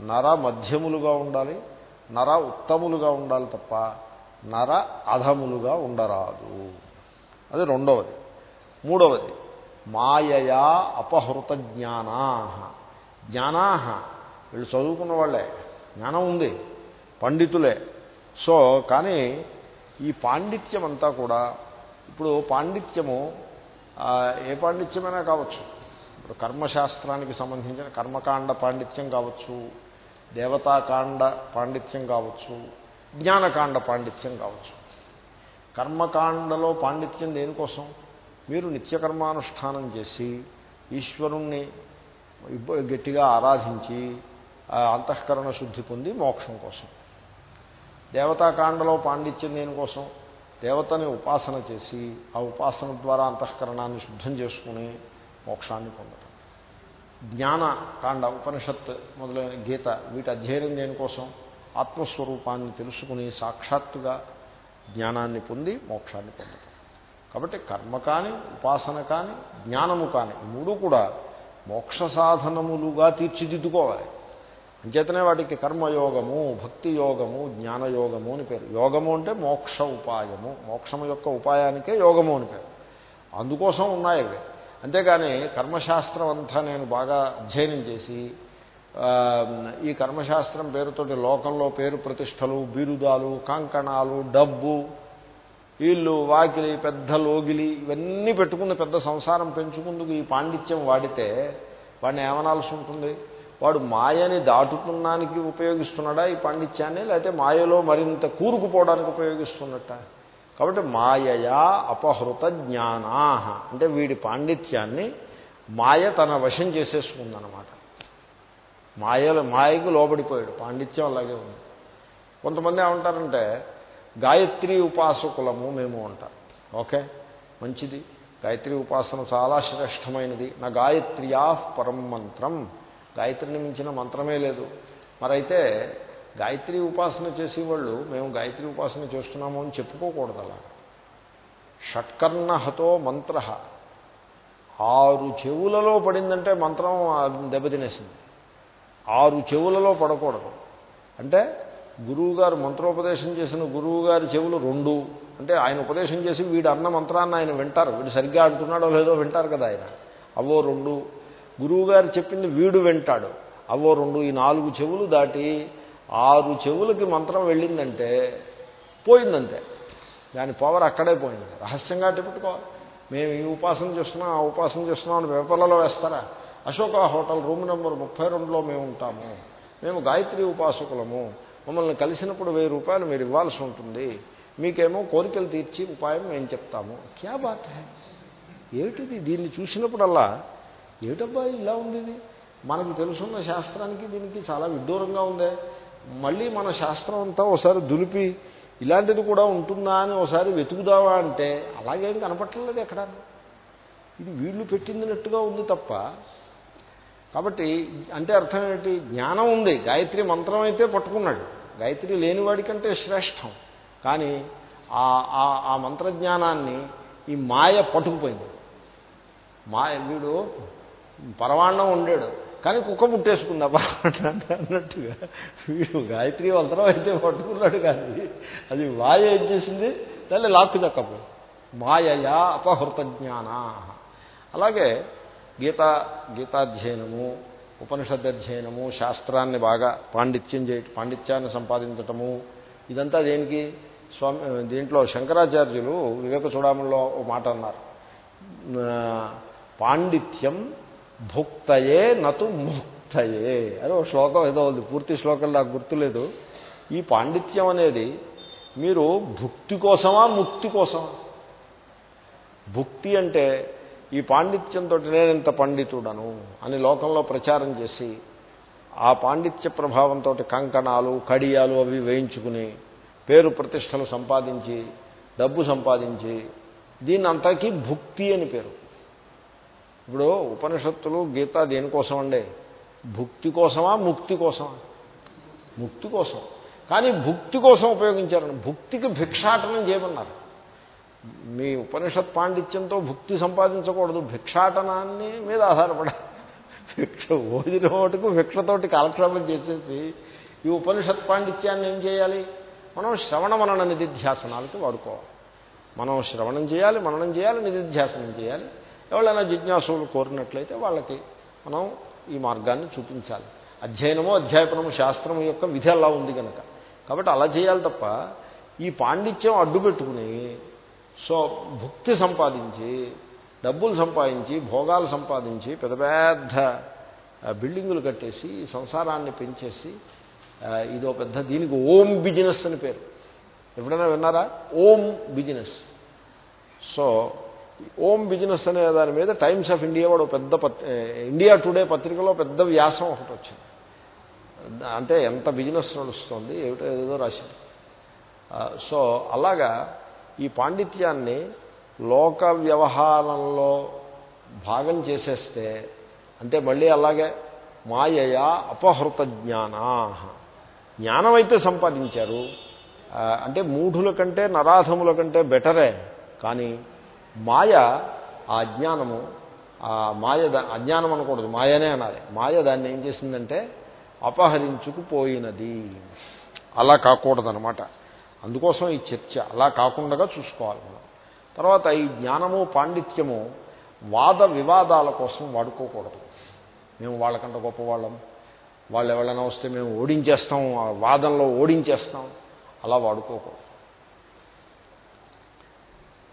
నర మధ్యములుగా ఉండాలి. నర ఉత్తములుగా ఉండాలి తప్ప నర అధములుగా ఉండరాదు. అది రెండవది. మూడవది. మాయయా అపహృత జ్ఞానా జ్ఞానా వీళ్ళు చదువుకున్న వాళ్ళే. జ్ఞానం ఉంది. పండితులే. సో కానీ ఈ పాండిత్యం అంతా కూడా ఇప్పుడు పాండిత్యము ఏ పాండిత్యమైనా కావచ్చు. ఇప్పుడు కర్మశాస్త్రానికి సంబంధించిన కర్మకాండ పాండిత్యం కావచ్చు దేవతాకాండ పాండిత్యం కావచ్చు జ్ఞానకాండ పాండిత్యం కావచ్చు. కర్మకాండలో పాండిత్యం దేనికోసం? మీరు నిత్యకర్మానుష్ఠానం చేసి ఈశ్వరుణ్ణి గట్టిగా ఆరాధించి అంతఃకరణ శుద్ధి పొంది మోక్షం కోసం. దేవతాకాండలో పాండిత్యం దేనికోసం దేవతని ఉపాసన చేసి ఆ ఉపాసన ద్వారా అంతఃకరణాన్ని శుద్ధం చేసుకుని మోక్షాన్ని పొందటం. జ్ఞానకాండ ఉపనిషత్ మొదలైన గీత వీటి అధ్యయనం దేనికోసం ఆత్మస్వరూపాన్ని తెలుసుకుని సాక్షాత్తుగా జ్ఞానాన్ని పొంది మోక్షాన్ని పొందటం. కాబట్టి కర్మ కానీ ఉపాసన కానీ జ్ఞానము కానీ మూడు కూడా మోక్ష సాధనములుగా తీర్చిదిద్దుకోవాలి. అంచేతనే వాటికి కర్మయోగము భక్తి యోగము జ్ఞానయోగము అని పేరు. యోగము అంటే మోక్ష ఉపాయము. మోక్షము యొక్క ఉపాయానికే యోగము అని పేరు. అందుకోసం ఉన్నాయి అవి అంతేగాని కర్మశాస్త్రం అంతా నేను బాగా అధ్యయనం చేసి ఈ కర్మశాస్త్రం పేరుతోటి లోకంలో పేరు ప్రతిష్టలు బిరుదాలు కంకణాలు డబ్బు వీళ్ళు వాకిలి పెద్ద లోగిలి ఇవన్నీ పెట్టుకుని పెద్ద సంసారం పెంచుకుందుకు ఈ పాండిత్యం వాడితే వాడిని ఏమనాల్సి ఉంటుంది? వాడు మాయని దాటుకున్నానికి ఉపయోగిస్తున్నాడా ఈ పాండిత్యాన్ని? లేకపోతే మాయలో మరింత కూరుకుపోవడానికి ఉపయోగిస్తున్నట్ట? కాబట్టి మాయయా అపహృత జ్ఞానా అంటే వీడి పాండిత్యాన్ని మాయ తన వశం చేసేసుకుందనమాట మాయలు మాయకు లోబడిపోయాడు. పాండిత్యం అలాగే ఉంది. కొంతమంది ఏమంటారంటే గాయత్రి ఉపాసకులము మేము అంటారు ఓకే? మంచిది. గాయత్రి ఉపాసన చాలా శ్రేష్టమైనది. నా గాయత్రియా పరం మంత్రం. గాయత్రిని మించిన మంత్రమే లేదు. మరైతే గాయత్రి ఉపాసన చేసేవాళ్ళు మేము గాయత్రి ఉపాసన చేస్తున్నాము అని చెప్పుకోకూడదు అలా. షట్కర్ణహతో మంత్ర. ఆరు చెవులలో పడిందంటే మంత్రం దెబ్బతినేసింది ఆరు చెవులలో పడకూడదు. అంటే గురువుగారు మంత్రోపదేశం చేసిన గురువుగారి చెవులు రెండు. అంటే ఆయన ఉపదేశం చేసి వీడు అన్న మంత్రాన్ని ఆయన వింటారు. వీడు సరిగ్గా అంటున్నాడో లేదో వింటారు కదా ఆయన. అవో రెండు. గురువుగారు చెప్పింది వీడు వింటాడు. అవో రెండు. ఈ నాలుగు చెవులు దాటి ఆరు చెవులకి మంత్రం వెళ్ళిందంటే పోయిందంతే. దాని పవర్ అక్కడే పోయింది. రహస్యంగా పెట్టుకోవాలి మేము ఈ ఉపాసన చేస్తున్నాం ఆ ఉపాసన చేస్తున్నాం అని పేపర్లలో వేస్తారా? అశోక హోటల్ రూమ్ నెంబర్ ముప్పై రెండులో మేము ఉంటాము. మేము గాయత్రి ఉపాసకులము. మమ్మల్ని కలిసినప్పుడు వెయ్యి రూపాయలు మీరు ఇవ్వాల్సి ఉంటుంది. మీకేమో కోరికలు తీర్చి ఉపాయం మేము చెప్తాము. క్యా బాత్ ఏమిటిది? దీన్ని చూసినప్పుడల్లా ఏటబ్బా ఇలా ఉంది ఇది మనకు తెలుసున్న శాస్త్రానికి దీనికి చాలా విడ్డూరంగా ఉందే. మళ్ళీ మన శాస్త్రం అంతా ఒకసారి దులిపి ఇలాంటిది కూడా ఉంటుందా అని ఒకసారి వెతుకుదావా అంటే అలాగేం కనపట్టలేదు ఎక్కడ? ఇది వీళ్ళు పెట్టిందినట్టుగా ఉంది తప్ప. కాబట్టి అంటే అర్థం ఏమిటి జ్ఞానం ఉంది. గాయత్రి మంత్రం అయితే పట్టుకున్నాడు. గాయత్రి లేనివాడికంటే శ్రేష్టం. కానీ ఆ మంత్రజ్ఞానాన్ని ఈ మాయ పట్టుకుపోయింది. మాయ వీడు పరమాణం ఉండాడు కానీ కుక్క ముట్టేసుకుంది పరమాణం అన్నట్టుగా. వీడు గాయత్రి వంతరం అయితే పట్టుకున్నాడు కానీ అది మాయ ఏం చేసింది? దాన్ని లాక్కు చక్కపోయి మాయయా అపహృత జ్ఞానా అలాగే గీత గీతాధ్యయనము ఉపనిషద్ది అధ్యయనము శాస్త్రాన్ని బాగా పాండిత్యం చేయ పాండిత్యాన్ని సంపాదించటము ఇదంతా దేనికి? స్వామి దీంట్లో శంకరాచార్యులు వివేక చూడములో ఓ మాట అన్నారు. పాండిత్యం భుక్తయే నతు ముక్తయే అని ఒక శ్లోకం ఏదో ఉంది పూర్తి శ్లోకం నాకు గుర్తులేదు. ఈ పాండిత్యం అనేది మీరు భుక్తి కోసమా ముక్తి కోసమా? భుక్తి అంటే ఈ పాండిత్యంతో నేను ఇంత పండితుడను అని లోకంలో ప్రచారం చేసి ఆ పాండిత్య ప్రభావంతో కంకణాలు కడియాలు అవి వేయించుకుని పేరు ప్రతిష్టలు సంపాదించి డబ్బు సంపాదించి దీని అంతకీ భుక్తి అని పేరు. ఇప్పుడు ఉపనిషత్తులు గీత దేనికోసం అండి భుక్తి కోసమా ముక్తి కోసమా? ముక్తి కోసం. కానీ భుక్తి కోసం ఉపయోగించారని భుక్తికి భిక్షాటనం చేయమన్నారు. మీ ఉపనిషత్ పాండిత్యంతో భుక్తి సంపాదించకూడదు. భిక్షాటనాన్ని మీద ఆధారపడాలి భిక్ష ఓదిన ఒకటికు భిక్షతోటి కాలక్షేపం చేసేసి ఈ ఉపనిషత్ పాండిత్యాన్ని ఏం చేయాలి? మనం శ్రవణ మనన నిధిధ్యాసనాలకి వాడుకోవాలి. మనం శ్రవణం చేయాలి మననం చేయాలి నిధిధ్యాసనం చేయాలి. ఎవరైనా జిజ్ఞాసులు కోరినట్లయితే వాళ్ళకి మనం ఈ మార్గాన్ని చూపించాలి. అధ్యయనము అధ్యాయపనము శాస్త్రము యొక్క విధి అలా ఉంది కనుక కాబట్టి అలా చేయాలి తప్ప ఈ పాండిత్యం అడ్డు పెట్టుకుని సో భుక్తి సంపాదించి డబ్బులు సంపాదించి భోగాలు సంపాదించి పెద్ద పెద్ద బిల్డింగులు కట్టేసి సంసారాన్ని పెంచేసి ఇదో పెద్ద దీనికి ఓం బిజినెస్ అని పేరు. ఎప్పుడైనా విన్నారా? Om business. So Om business అనే దాని మీద టైమ్స్ ఆఫ్ ఇండియా వాడు పెద్ద ఇండియా టుడే పత్రికలో పెద్ద వ్యాసం ఒకటి వచ్చింది. అంటే ఎంత బిజినెస్ నడుస్తుంది ఏమిటో ఏదో రాసింది సో అలాగా ఈ పాండిత్యాన్ని లోక వ్యవహారంలో భాగం చేసేస్తే అంటే మళ్ళీ అలాగే మాయయా అపహృత జ్ఞానా జ్ఞానం అయితే సంపాదించారు అంటే మూఢుల కంటే నరాధముల కంటే బెటరే కానీ మాయ ఆ అజ్ఞానము ఆ మాయ అజ్ఞానం అనకూడదు మాయనే అనాలి. మాయ దాన్ని ఏం చేసిందంటే అపహరించుకుపోయినది. అలా కాకూడదనమాట అందుకోసం ఈ చర్చ. అలా కాకుండా చూసుకోవాలి మనం. తర్వాత ఈ జ్ఞానము పాండిత్యము వాద వివాదాల కోసం వాడుకోకూడదు. మేము వాళ్ళకంట గొప్పవాళ్ళం. వాళ్ళు ఎవరైనా వస్తే మేము ఓడించేస్తాం ఆ వాదంలో ఓడించేస్తాం. అలా వాడుకోకూడదు.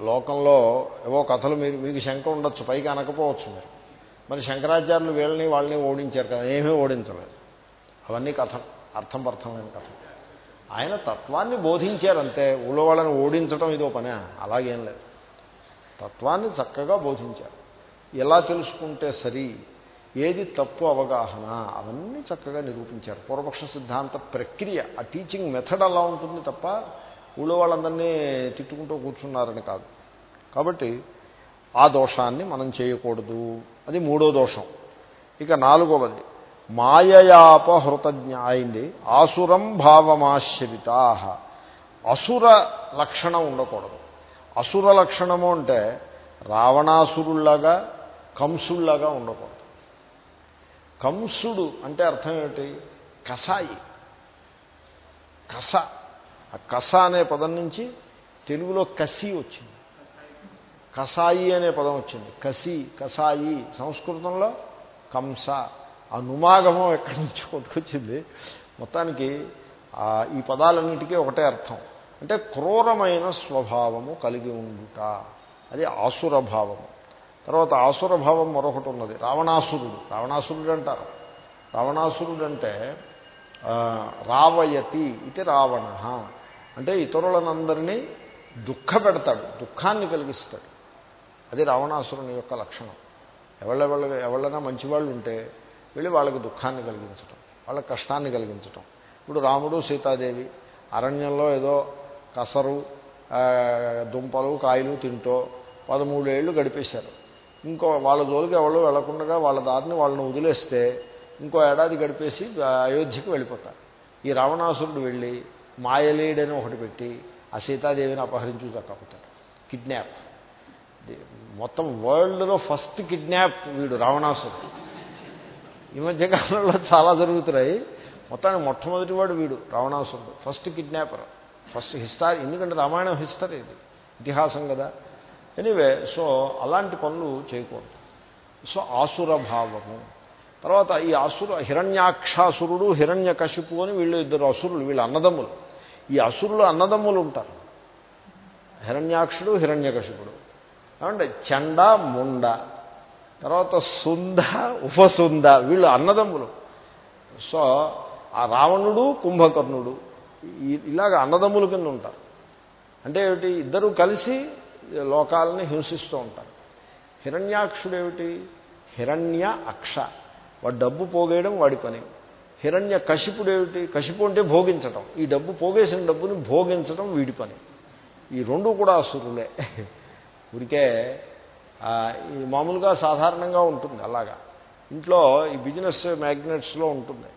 లోకంలో ఏవో కథలు మీరు మీకు శంక ఉండొచ్చు పైకి అనకపోవచ్చు మీరు. మరి శంకరాచార్యులు వీళ్ళని వాళ్ళని ఓడించారు కదా ఏమీ ఓడించలేదు. అవన్నీ కథ అర్థం అర్థమైన కథ ఆయన తత్వాన్ని బోధించారంతే ఊళ్ళో వాళ్ళని ఓడించడం ఇదో పనే. అలాగేం లేదు. తత్వాన్ని చక్కగా బోధించారు. ఎలా తెలుసుకుంటే సరి ఏది తప్పు అవగాహన అవన్నీ చక్కగా నిరూపించారు. పూర్వపక్ష సిద్ధాంత ప్రక్రియ ఆ టీచింగ్ మెథడ్ అలా ఉంటుంది తప్ప ఊళ్ళో వాళ్ళందరినీ తిట్టుకుంటూ కూర్చున్నారని కాదు. కాబట్టి ఆ దోషాన్ని మనం చేయకూడదు. అది మూడో దోషం. ఇక నాలుగవది. మాయయాపహృతజ్ఞ అయింది ఆసురం భావమాశ్రిత. అసుర లక్షణం ఉండకూడదు. అసుర లక్షణము అంటే రావణాసురుల్లాగా కంసుల్లాగా ఉండకూడదు. కంసుడు అంటే అర్థం ఏమిటి? కసాయి. కస. ఆ కస అనే పదం నుంచి తెలుగులో కసి వచ్చింది. కసాయి అనే పదం వచ్చింది. కసి కసాయి. సంస్కృతంలో కంస. ఆ నుమాగమం ఎక్కడి నుంచి కొట్టుకొచ్చింది మొత్తానికి ఈ పదాలన్నిటికీ ఒకటే అర్థం. అంటే క్రూరమైన స్వభావము కలిగి ఉండుట. అది ఆసురభావము తర్వాత ఆసురభావం మరొకటి ఉన్నది. రావణాసురుడు. రావణాసురుడు అంటారు రావణాసురుడు అంటే రావయతి ఇది రావణ. అంటే ఇతరులనందరినీ దుఃఖపెడతాడు. దుఃఖాన్ని కలిగిస్తాడు. అది రావణాసురుని యొక్క లక్షణం. ఎవళ్ళెవళ్ళ ఎవళ్ళైనా మంచివాళ్ళు ఉంటే వెళ్ళి వాళ్ళకి దుఃఖాన్ని కలిగించటం వాళ్ళకి కష్టాన్ని కలిగించటం. ఇప్పుడు రాముడు సీతాదేవి అరణ్యంలో ఏదో కసరు దుంపలు కాయలు తింటూ పదమూడేళ్ళు గడిపేశారు. ఇంకో వాళ్ళ జోలికి ఎవరు వెళ్ళకుండా వాళ్ళ దారిని వాళ్ళని వదిలేస్తే ఇంకో ఏడాది గడిపేసి అయోధ్యకి వెళ్ళిపోతారు. ఈ రావణాసురుడు వెళ్ళి మాయలేడని ఒకటి పెట్టి ఆ సీతాదేవిని అపహరించు తక్కపోతాడు కిడ్నాప్. మొత్తం వరల్డ్లో ఫస్ట్ కిడ్నాప్ వీడు రావణాసురుడు. ఈ మధ్యకాలంలో చాలా జరుగుతున్నాయి. మొత్తానికి మొట్టమొదటి వాడు వీడు రావణాసురుడు. ఫస్ట్ కిడ్నాపర్ ఫస్ట్ హిస్టరీ ఎందుకంటే రామాయణం హిస్టరీ ఇది ఇతిహాసం కదా. ఎనీవే సో అలాంటి పనులు చేయకూడదు. సో ఆసుర భావము. తర్వాత ఈ అసుర హిరణ్యాక్షాసురుడు హిరణ్యకశిపు అని వీళ్ళు ఇద్దరు అసురులు వీళ్ళు అన్నదమ్ములు. ఈ అసురులు అన్నదమ్ములు ఉంటారు. హిరణ్యాక్షుడు హిరణ్యకశిపుడు. ఏమంటే చండ ముండ. తర్వాత సుంద ఉపసుంద వీళ్ళు అన్నదమ్ములు. సో ఆ రావణుడు కుంభకర్ణుడు ఇలాగ అన్నదమ్ముల కింద ఉంటారు. అంటే ఏమిటి? ఇద్దరు కలిసి లోకాలని హింసిస్తూ ఉంటారు. హిరణ్యాక్షుడేమిటి హిరణ్య అక్ష. వాడు డబ్బు పోగేయడం వాడి పని. హిరణ్య కశిపుడేమిటి కశిపు అంటే భోగించటం. ఈ డబ్బు పోగేసిన డబ్బుని భోగించడం వీడి పని. ఈ రెండు కూడా అసురులే. ఊరికే మామూలుగా సాధారణంగా ఉంటుంది అలాగా. ఇంట్లో ఈ బిజినెస్ మ్యాగ్నెట్స్లో ఉంటుంది.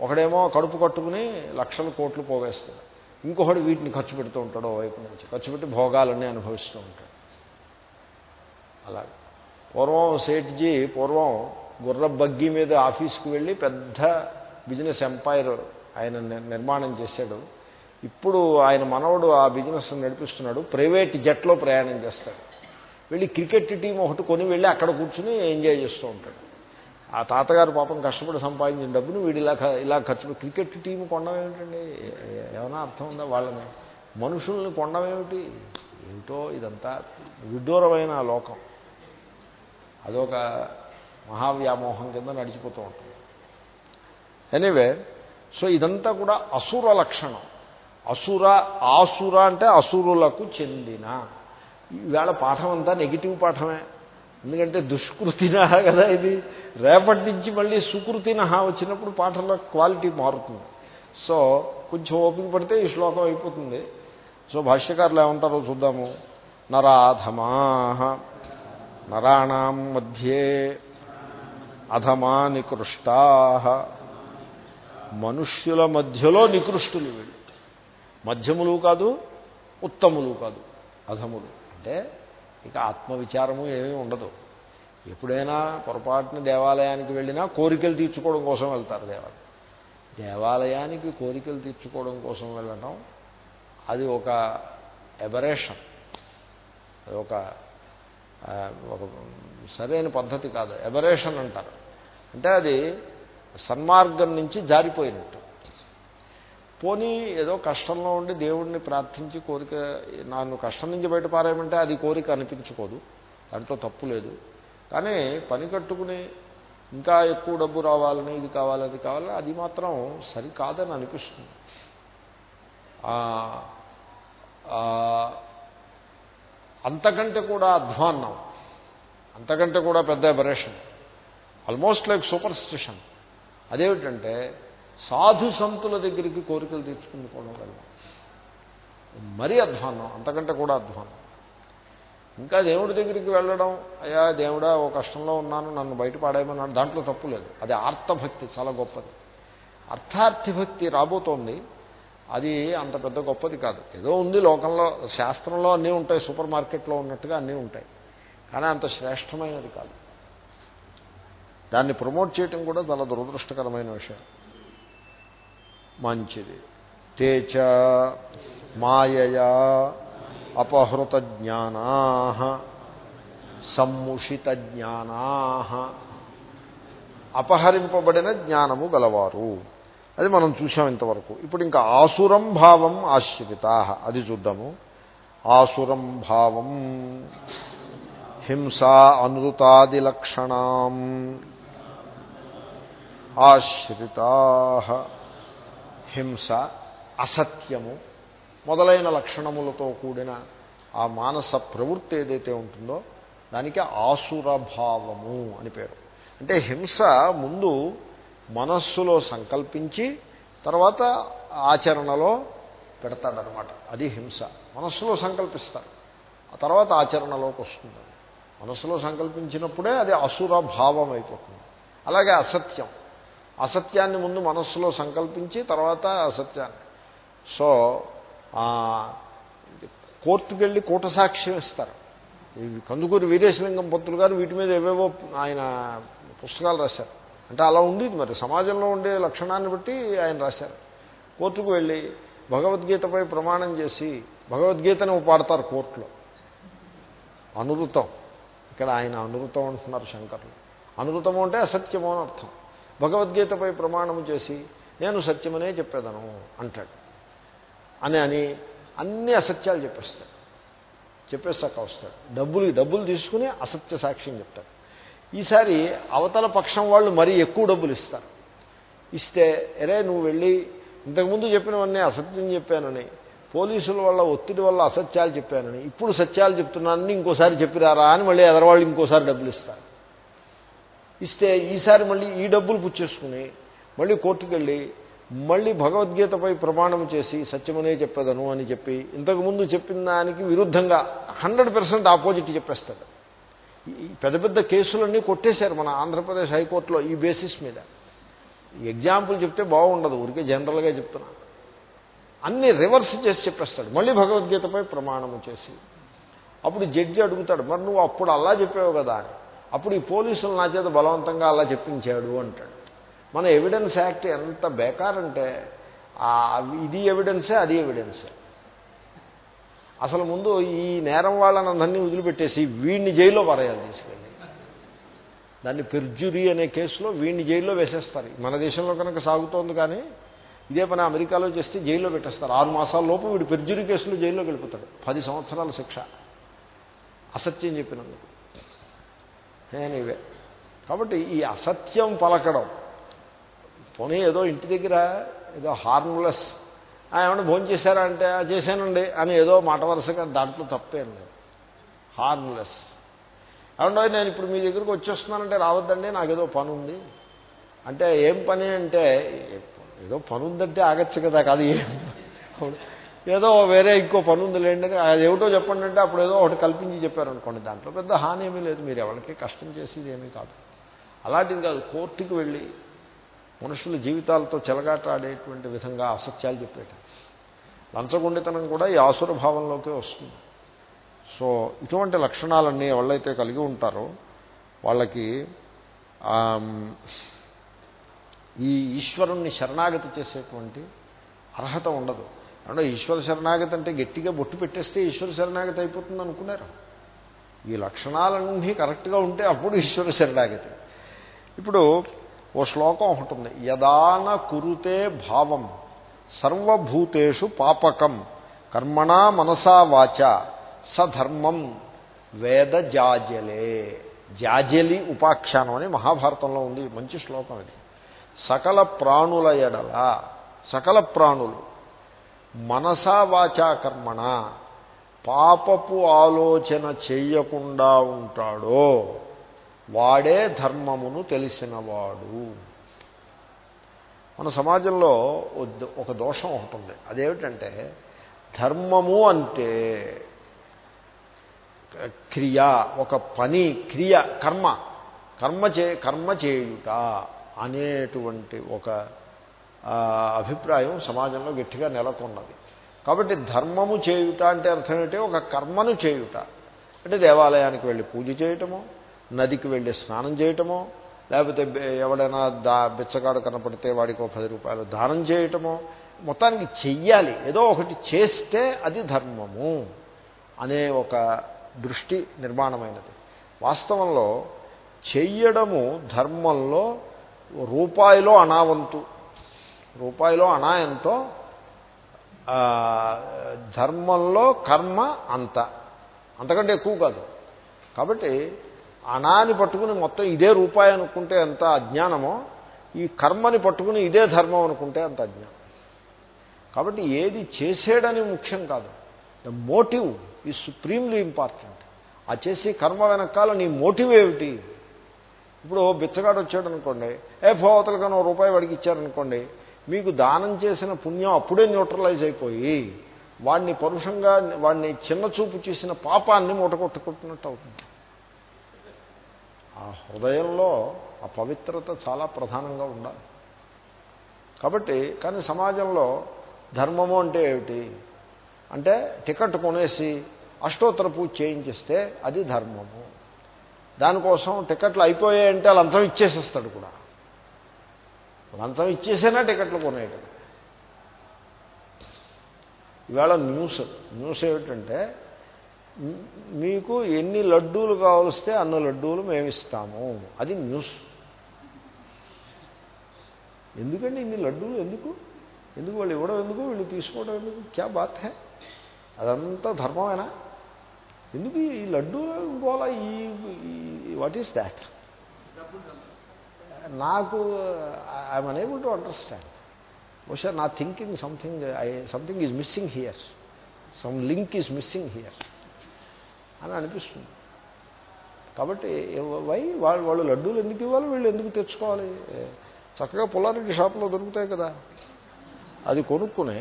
ఒకడేమో కడుపు కట్టుకుని లక్షల కోట్లు పోగేస్తాడు. ఇంకొకటి వీటిని ఖర్చు పెడుతూ ఉంటాడు వైపు నుంచి. ఖర్చు పెట్టి భోగాలన్నీ అనుభవిస్తూ ఉంటాడు. అలాగే. పూర్వం సేట్జీ పూర్వం గుర్ర బగ్గి మీద ఆఫీస్కి వెళ్ళి పెద్ద బిజినెస్ ఎంపైర్ ఆయన నిర్మాణం చేశాడు. ఇప్పుడు ఆయన మనవడు ఆ బిజినెస్ నడిపిస్తున్నాడు. ప్రైవేట్ జట్లో ప్రయాణం చేస్తాడు. వెళ్ళి క్రికెట్ టీం ఒకటి కొని వెళ్ళి అక్కడ కూర్చుని ఎంజాయ్ చేస్తూ ఉంటాడు. ఆ తాతగారు పాపం కష్టపడి సంపాదించిన డబ్బును వీడు ఇలా ఇలా ఖర్చు క్రికెట్ టీం కొండం ఏమిటండి? ఏమైనా అర్థం ఉందా వాళ్ళని? మనుషుల్ని కొండం ఏమిటి? ఏమిటో ఇదంతా విడ్డూరమైన లోకం. అదొక మహావ్యామోహం కింద నడిచిపోతూ ఉంటుంది. ఎనీవే సో ఇదంతా కూడా అసుర లక్షణం. అసుర ఆసుర అంటే అసురులకు చెందిన. ఈవేళ పాఠం అంతా నెగిటివ్ పాఠమే. ఎందుకంటే దుష్కృతిన కదా ఇది. రేపటి నుంచి మళ్ళీ సుకృతినహ వచ్చినప్పుడు పాఠంలో క్వాలిటీ మారుతుంది. సో కొంచెం ఓపిక పడితే ఈ శ్లోకం అయిపోతుంది. సో భాష్యకారులు ఏమంటారో చూద్దాము. నరాధమా నరాణం మధ్యే అధమా నికృష్టా మనుష్యుల మధ్యలో నికృష్టులు వీళ్ళు. మధ్యములు కాదు ఉత్తములు కాదు అధములు. అంటే ఇక ఆత్మవిచారము ఏమీ ఉండదు. ఎప్పుడైనా పొరపాటున దేవాలయానికి వెళ్ళినా కోరికలు తీర్చుకోవడం కోసం వెళ్తారు దేవాలయం. దేవాలయానికి కోరికలు తీర్చుకోవడం కోసం వెళ్ళడం అది ఒక ఎబరేషన్ అది ఒక ఒక సరైన పద్ధతి కాదు. ఎబరేషన్ అంటారు. అంటే అది సన్మార్గం నుంచి జారిపోయినట్టు. పోనీ ఏదో కష్టంలో ఉండి దేవుడిని ప్రార్థించి కోరిక నన్ను కష్టం నుంచి బయటపారాయమంటే అది కోరిక అనిపించుకోదు. దాంట్లో తప్పు లేదు. కానీ పని కట్టుకుని ఇంకా ఎక్కువ డబ్బు రావాలని ఇది కావాలి అది కావాలని అది మాత్రం సరికాదని అనిపిస్తుంది. అంతకంటే కూడా అధ్వాన్నం. అంతకంటే కూడా పెద్ద aberration almost like superstition అదేమిటంటే సాధు సంతుల దగ్గరికి కోరికలు తీర్చుకుని పోవడం మరి మరీ అధ్వానం అంతకంటే కూడా అధ్వానం. ఇంకా దేవుడి దగ్గరికి వెళ్ళడం అయ్యా దేవుడా ఓ కష్టంలో ఉన్నాను నన్ను బయట పాడేయమన్నాడు దాంట్లో తప్పు లేదు. అది ఆర్తభక్తి చాలా గొప్పది. అర్థార్థిభక్తి రాబోతోంది. అది అంత పెద్ద గొప్పది కాదు. ఏదో ఉంది లోకంలో శాస్త్రంలో అన్నీ ఉంటాయి సూపర్ మార్కెట్లో ఉన్నట్టుగా అన్నీ ఉంటాయి. కానీ అంత శ్రేష్టమైనది కాదు. దాన్ని ప్రమోట్ చేయటం కూడా చాలా దురదృష్టకరమైన విషయం. మంచిది. తేచ మాయయా అపహృత జ్ఞానా సమ్ముషిత జ్ఞానా అపహరింపబడిన జ్ఞానము గలవారు. అది మనం చూసాం ఇంతవరకు. ఇప్పుడు ఇంకా ఆసురం భావం ఆశ్రిత. అది చూద్దాము. ఆసురం భావం హింస అనురుతాదిలక్షణం. ఆశ్రితా. హింస అసత్యము మొదలైన లక్షణములతో కూడిన ఆ మానస ప్రవృత్తి ఏదైతే ఉంటుందో దానికి ఆసురభావము అని పేరు. అంటే హింస ముందు మనస్సులో సంకల్పించి తర్వాత ఆచరణలో పెడతాడనమాట అది హింస. మనస్సులో సంకల్పిస్తారు. ఆ తర్వాత ఆచరణలోకి వస్తుంది. మనస్సులో సంకల్పించినప్పుడే అది అసుర భావం అయిపోతుంది. అలాగే అసత్యం. అసత్యాన్ని ముందు మనస్సులో సంకల్పించి తర్వాత అసత్యాన్ని. సో కోర్టుకు వెళ్ళి కూటసాక్ష్యం ఇస్తారు కందుకూరి వీరేశలింగం పంతులు గారు వీటి మీద ఏవేవో ఆయన పుస్తకాలు రాశారు. అంటే అలా ఉండేది మరి. సమాజంలో ఉండే లక్షణాన్ని బట్టి ఆయన రాశారు. కోర్టుకు వెళ్ళి భగవద్గీతపై ప్రమాణం చేసి భగవద్గీతను పాడతారు కోర్టులో. అనురుతం ఇక్కడ ఆయన అనురుతం అంటున్నారు శంకర్లు. అనురుతము అంటే అసత్యము అని అర్థం. భగవద్గీతపై ప్రమాణము చేసి నేను సత్యమనే చెప్పేదను అంటాడు. అని అని అన్ని అసత్యాలు చెప్పేస్తాడు. చెప్పేస్తాక వస్తాడు. డబ్బులు డబ్బులు తీసుకుని అసత్య సాక్ష్యం చెప్తాడు. ఈసారి అవతల పక్షం వాళ్ళు మరీ ఎక్కువ డబ్బులు ఇస్తారు. ఇస్తే ఎరే నువ్వు వెళ్ళి ఇంతకుముందు చెప్పినవన్నీ అసత్యం చెప్పానని పోలీసుల వల్ల ఒత్తిడి వల్ల అసత్యాలు చెప్పానని ఇప్పుడు సత్యాలు చెప్తున్నానని ఇంకోసారి చెప్పిరారా అని మళ్ళీ ఎదరవాళ్ళు ఇంకోసారి డబ్బులు ఇస్తారు. ఇస్తే ఈసారి మళ్ళీ ఈ డబ్బులు పుచ్చేసుకుని మళ్ళీ కోర్టుకు వెళ్ళి మళ్ళీ భగవద్గీతపై ప్రమాణం చేసి సత్యమనే చెప్పేదను అని చెప్పి ఇంతకుముందు చెప్పిన దానికి విరుద్ధంగా హండ్రెడ్ పర్సెంట్ ఆపోజిట్ చెప్పేస్తాడు. ఈ పెద్ద పెద్ద కేసులన్నీ కొట్టేశారు మన ఆంధ్రప్రదేశ్ హైకోర్టులో ఈ బేసిస్ మీద. ఎగ్జాంపుల్ చెప్తే బాగుండదు ఊరికే జనరల్గా చెప్తున్నా. అన్ని రివర్స్ చేసి చెప్పేస్తాడు. మళ్ళీ భగవద్గీతపై ప్రమాణము చేసి. అప్పుడు జడ్జి అడుగుతాడు మరి నువ్వు అప్పుడు అలా చెప్పావు కదా అని. అప్పుడు ఈ పోలీసులు నా చేత బలవంతంగా అలా చెప్పించాడు అంటాడు. మన ఎవిడెన్స్ యాక్ట్ ఎంత బేకారంటే ఇది ఎవిడెన్సే అది ఎవిడెన్సే అసలు ముందు ఈ నేరం వాళ్ళని అందరినీ వదిలిపెట్టేసి వీడిని జైల్లో పారేయాలి తీసుకెళ్ళి. దాన్ని పెర్జురీ అనే కేసులో వీడిని జైల్లో వేసేస్తారు. మన దేశంలో కనుక సాగుతోంది కానీ ఇదే పని అమెరికాలో చేస్తే జైల్లో పెట్టేస్తారు. ఆరు మాసాల లోపు వీడు పెర్జురీ కేసులో జైల్లో వెళ్ళిపోతాడు. పది సంవత్సరాల శిక్ష. అసత్యం చెప్పినందుకు. నేనివే కాబట్టి ఈ అసత్యం పలకడం. పోనీ ఏదో ఇంటి దగ్గర ఏదో హార్మ్లెస్ ఏమన్నా భోజనం చేశారా? అంటే చేశానండి. అని ఏదో మాట వరుసగా దాంట్లో తప్పేం లేదు. హార్మ్లెస్ ఏమన్నా నేను ఇప్పుడు మీ దగ్గరికి వచ్చేస్తున్నానంటే రావద్దండి నాకు ఏదో పని ఉంది అంటే ఏం పని? అంటే ఏదో పని ఉందంటే ఆగచ్చు కదా కాదు ఏం ఏదో వేరే ఇంకో పని ఉంది లేండి అని అది ఏమిటో చెప్పండి అంటే అప్పుడు ఏదో ఒకటి కల్పించి చెప్పారనుకోండి దాంట్లో పెద్ద హాని ఏమీ లేదు. మీరు ఎవరికి కష్టం చేసేది ఏమీ కాదు. అలాంటిది కాదు కోర్టుకు వెళ్ళి మనుషుల జీవితాలతో చెలగాటాడేటువంటి విధంగా అసత్యాలు చెప్పేట. లంచగుండితనం కూడా ఈ ఆసుర భావంలోకే వస్తుంది. సో ఇటువంటి లక్షణాలన్నీ ఎవళ్ళైతే కలిగి ఉంటారో వాళ్ళకి ఈ ఈశ్వరుణ్ణి శరణాగతి చేసేటువంటి అర్హత ఉండదు. అంటే ఈశ్వర శరణాగతి అంటే గట్టిగా బొట్టు పెట్టేస్తే ఈశ్వర శరణాగతి అయిపోతుంది అనుకున్నారు. ఈ లక్షణాలన్నీ కరెక్ట్గా ఉంటే అప్పుడు ఈశ్వర శరణాగతి. ఇప్పుడు ఓ శ్లోకం ఒకటి ఉంది. యదాన కురుతే భావం సర్వభూతేషు పాపకం కర్మణా మనసా వాచ సధర్మం వేద జాజలే. జాజలి ఉపాఖ్యానం అని మహాభారతంలో ఉంది. మంచి శ్లోకం ఇది. సకల ప్రాణుల ఎడల సకల ప్రాణులు మనసా వాచా కర్మణ. పాపపు ఆలోచన చెయ్యకుండా ఉంటాడో వాడే ధర్మమును తెలిసినవాడు. మన సమాజంలో ఒక దోషం ఒకటి ఉంది అదేమిటంటే ధర్మము అంటే క్రియ ఒక పని క్రియ కర్మ. కర్మ చే కర్మ చేయుట అనేటువంటి ఒక అభిప్రాయం సమాజంలో గట్టిగా నెలకొన్నది. కాబట్టి ధర్మము చేయుట అంటే అర్థం ఏంటంటే ఒక కర్మను చేయుట. అంటే దేవాలయానికి వెళ్ళి పూజ చేయటమో నదికి వెళ్ళి స్నానం చేయటమో లేకపోతే ఎవడైనా దా బిచ్చగాడు కనపడితే వాడికి ఒక పది రూపాయలు దానం చేయటమో మొత్తానికి చెయ్యాలి. ఏదో ఒకటి చేస్తే అది ధర్మము అనే ఒక దృష్టి నిర్మాణమైనది. వాస్తవంలో చెయ్యడము ధర్మంలో రూపాయిలో అనావంతు. రూపాయిలో అనాయంతో ధర్మంలో కర్మ అంత. అంతకంటే ఎక్కువ కాదు. కాబట్టి అనాని పట్టుకుని మొత్తం ఇదే రూపాయి అనుకుంటే ఎంత అజ్ఞానమో ఈ కర్మని పట్టుకుని ఇదే ధర్మం అనుకుంటే అంత అజ్ఞానం. కాబట్టి ఏది చేసేడని ముఖ్యం కాదు. The motive is supremely important ఆ చేసి కర్మ వెనకాల నీ మోటివ్ ఏమిటి? ఇప్పుడు బిచ్చగాడు వచ్చాడు అనుకోండి ఏ భోవతలకనో రూపాయి వాడికి ఇచ్చారనుకోండి మీకు దానం చేసిన పుణ్యం అప్పుడే న్యూట్రలైజ్ అయిపోయి వాడిని పరుషంగా వాడిని చిన్న చూపు చేసిన పాపాన్ని మూటకొట్టుకుంటున్నట్టు అవుతుంది. ఆ హృదయంలో ఆ పవిత్రత చాలా ప్రధానంగా ఉండాలి. కాబట్టి కానీ సమాజంలో ధర్మము అంటే ఏమిటి? అంటే టికెట్ కొనేసి అష్టోత్తర పూజ చేయించేస్తే అది ధర్మము. దానికోసం టికెట్లు అయిపోయాయంటే లంచం ఇచ్చేసేస్తాడు కూడా. లంచం ఇచ్చేసేనా టికెట్లు కొనేయటం? ఇవాళ న్యూస్. న్యూస్ ఏమిటంటే మీకు ఎన్ని లడ్డూలు కావలిస్తే అన్న లడ్డూలు మేము ఇస్తాము అది న్యూస్. ఎందుకండి ఇన్ని లడ్డూలు? ఎందుకు? ఎందుకు వాళ్ళు ఇవ్వడం ఎందుకు? వీళ్ళు తీసుకోవడం ఎందుకు? క్యా బాత్ హే? అదంతా ధర్మమేనా? ఎందుకు ఈ లడ్డూ గోల ఈ వాట్ ఈస్ దాట్? నాకు ఐఎమ్ అనేబుల్ టు అండర్స్టాండ్ బహుశా నా thinking something I something is missing here some link is missing here అని అనిపిస్తుంది. కాబట్టి వై వాళ్ళు వాళ్ళు లడ్డూలు ఎందుకు ఇవ్వాలి? వీళ్ళు ఎందుకు తెచ్చుకోవాలి? చక్కగా పొలారెడ్డి షాప్లో దొరుకుతాయి కదా. అది కొనుక్కుని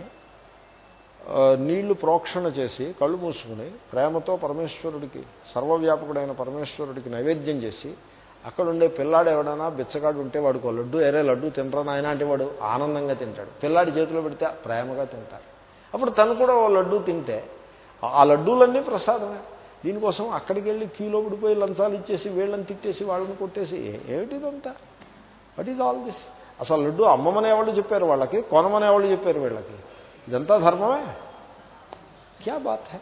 నీళ్ళు ప్రోక్షణ చేసి కళ్ళు మూసుకుని ప్రేమతో పరమేశ్వరుడికి సర్వవ్యాపకుడైన పరమేశ్వరుడికి నైవేద్యం చేసి అక్కడుండే పిల్లాడు ఎవడైనా బిచ్చగాడు ఉంటే వాడికి. లడ్డు ఎరే లడ్డు తింటారా నాయన అంటే వాడు ఆనందంగా తింటాడు. పిల్లాడి చేతిలో పెడితే ప్రేమగా తింటారు. అప్పుడు తను కూడా ఓ లడ్డు తింటే ఆ లడ్డూలన్నీ ప్రసాదమే. దీనికోసం అక్కడికి వెళ్ళి క్యూలో పడిపోయి లంచాలు ఇచ్చేసి వీళ్ళని తిట్టేసి వాళ్ళని కొట్టేసి ఏమిటిదంతా వాట్ ఈజ్ ఆల్ దిస్ అసలు లడ్డు అమ్మమనే వాళ్ళు చెప్పారు వాళ్ళకి? కొనమనే వాళ్ళు చెప్పారు వీళ్ళకి? ఇదంతా ధర్మమే? క్యా బాత్ హై?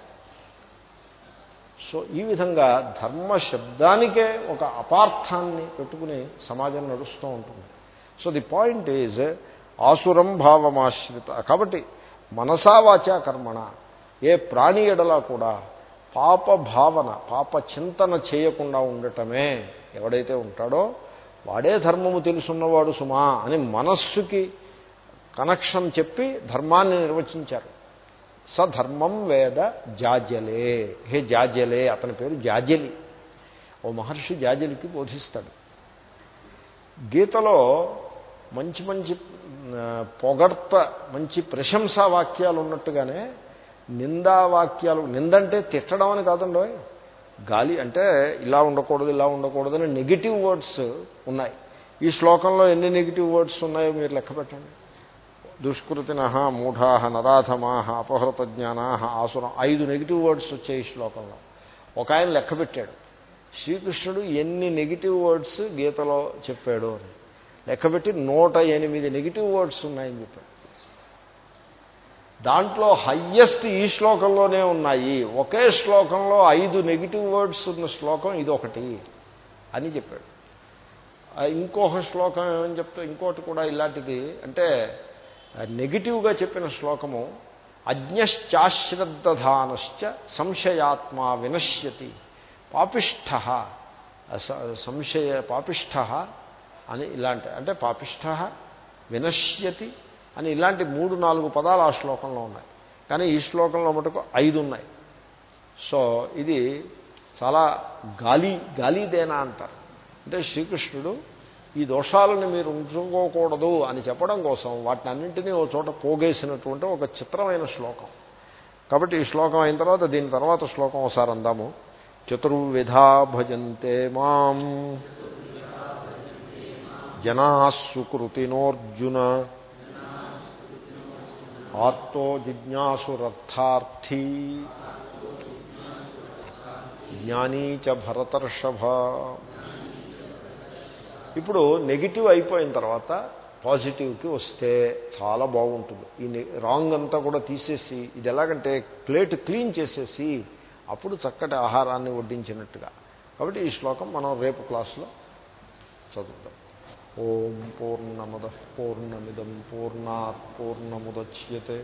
సో ఈ విధంగా ధర్మ శబ్దానికే ఒక అపార్థాన్ని పెట్టుకుని సమాజం నడుస్తూ ఉంటుంది. సో ది పాయింట్ ఈజ్ ఆసురం భావమాశ్రిత. కాబట్టి మనసావాచా కర్మణ ఏ ప్రాణి ఎడలా కూడా పాప భావన పాప చింతన చేయకుండా ఉండటమే. ఎవడైతే ఉంటాడో వాడే ధర్మము తెలుసున్నవాడు సుమా అని మనస్సుకి కనెక్షన్ చెప్పి ధర్మాన్ని నిర్వచించారు. సధర్మం వేద జాజ్యలే హే జాజ్యలే అతని పేరు జాజలి. ఓ మహర్షి జాజలికి బోధిస్తాడు. గీతలో మంచి మంచి పొగడ్త మంచి ప్రశంసా వాక్యాలు ఉన్నట్టుగానే నిందా వాక్యాలు నిందంటే తిట్టడం అని కాదండో గాలి అంటే ఇలా ఉండకూడదు ఇలా ఉండకూడదు అని నెగిటివ్ వర్డ్స్ ఉన్నాయి. ఈ శ్లోకంలో ఎన్ని నెగిటివ్ వర్డ్స్ ఉన్నాయో మీరు లెక్క పెట్టండి. దుష్కృతిన మూఢా నరాధమా అపహృతజ్ఞానా ఆసురం ఐదు నెగిటివ్ వర్డ్స్ వచ్చాయి ఈ శ్లోకంలో. ఒక ఆయన లెక్క పెట్టాడు. శ్రీకృష్ణుడు ఎన్ని నెగిటివ్ వర్డ్స్ గీతలో చెప్పాడు అని. లెక్కపెట్టి నూట ఎనిమిది నెగిటివ్ వర్డ్స్ ఉన్నాయని చెప్పాడు. దాంట్లో హయ్యెస్ట్ ఈ శ్లోకంలోనే ఉన్నాయి. ఒకే శ్లోకంలో ఐదు నెగిటివ్ వర్డ్స్ ఉన్న శ్లోకం ఇది ఒకటి అని చెప్పాడు. ఇంకొక శ్లోకం ఏమని చెప్తా ఇంకోటి కూడా ఇలాంటిది. అంటే నెగిటివ్గా చెప్పిన శ్లోకము అజ్ఞశ్చాశ్రద్ధానశ్చ సంశయాత్మా వినశ్యతి. పాపిష్ఠ సంశయ పాపిష్ఠ అని ఇలాంటి అంటే పాపిష్ఠ వినశ్యతి అని ఇలాంటి మూడు నాలుగు పదాలు ఆ శ్లోకంలో ఉన్నాయి. కానీ ఈ శ్లోకంలో మటుకు ఐదు ఉన్నాయి. సో ఇది చాలా గాలి గాలిదేనా అంటారు. అంటే శ్రీకృష్ణుడు ఈ దోషాలను మీరు ఉంచుకోకూడదు అని చెప్పడం కోసం వాటిని అన్నింటినీ ఒక చోట పోగేసినటువంటి ఒక చిత్రమైన శ్లోకం. కాబట్టి ఈ శ్లోకం అయిన తర్వాత దీని తర్వాత శ్లోకం ఒకసారి అందాము. చతుర్విధా భజంతే మాం. జనా సుకృతినోర్జున ఆర్తో జిజ్ఞాసురర్థార్థీ జ్ఞానీ చ భరతర్షభ. ఇప్పుడు నెగిటివ్ అయిపోయిన తర్వాత పాజిటివ్కి వస్తే చాలా బాగుంటుంది. ఈ రాంగ్ అంతా కూడా తీసేసి ఇది ఎలాగంటే ప్లేట్ క్లీన్ చేసేసి అప్పుడు చక్కటి ఆహారాన్ని వడ్డించినట్టుగా. కాబట్టి ఈ శ్లోకం మనం రేపు క్లాసులో చదువుతాం ఓం పూర్ణమద పూర్ణమిదం పూర్ణాత్ పూర్ణముద్యతే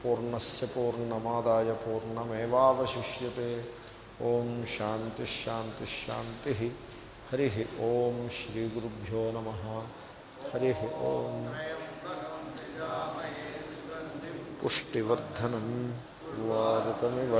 పూర్ణస్ పూర్ణమాదాయ పూర్ణమేవాశిష్యతే ఓం శాంతి. हरिः ॐ श्रीगुरुभ्यो नमः। हरिः ॐ पुष्टिवर्धनम्। वारतमिव।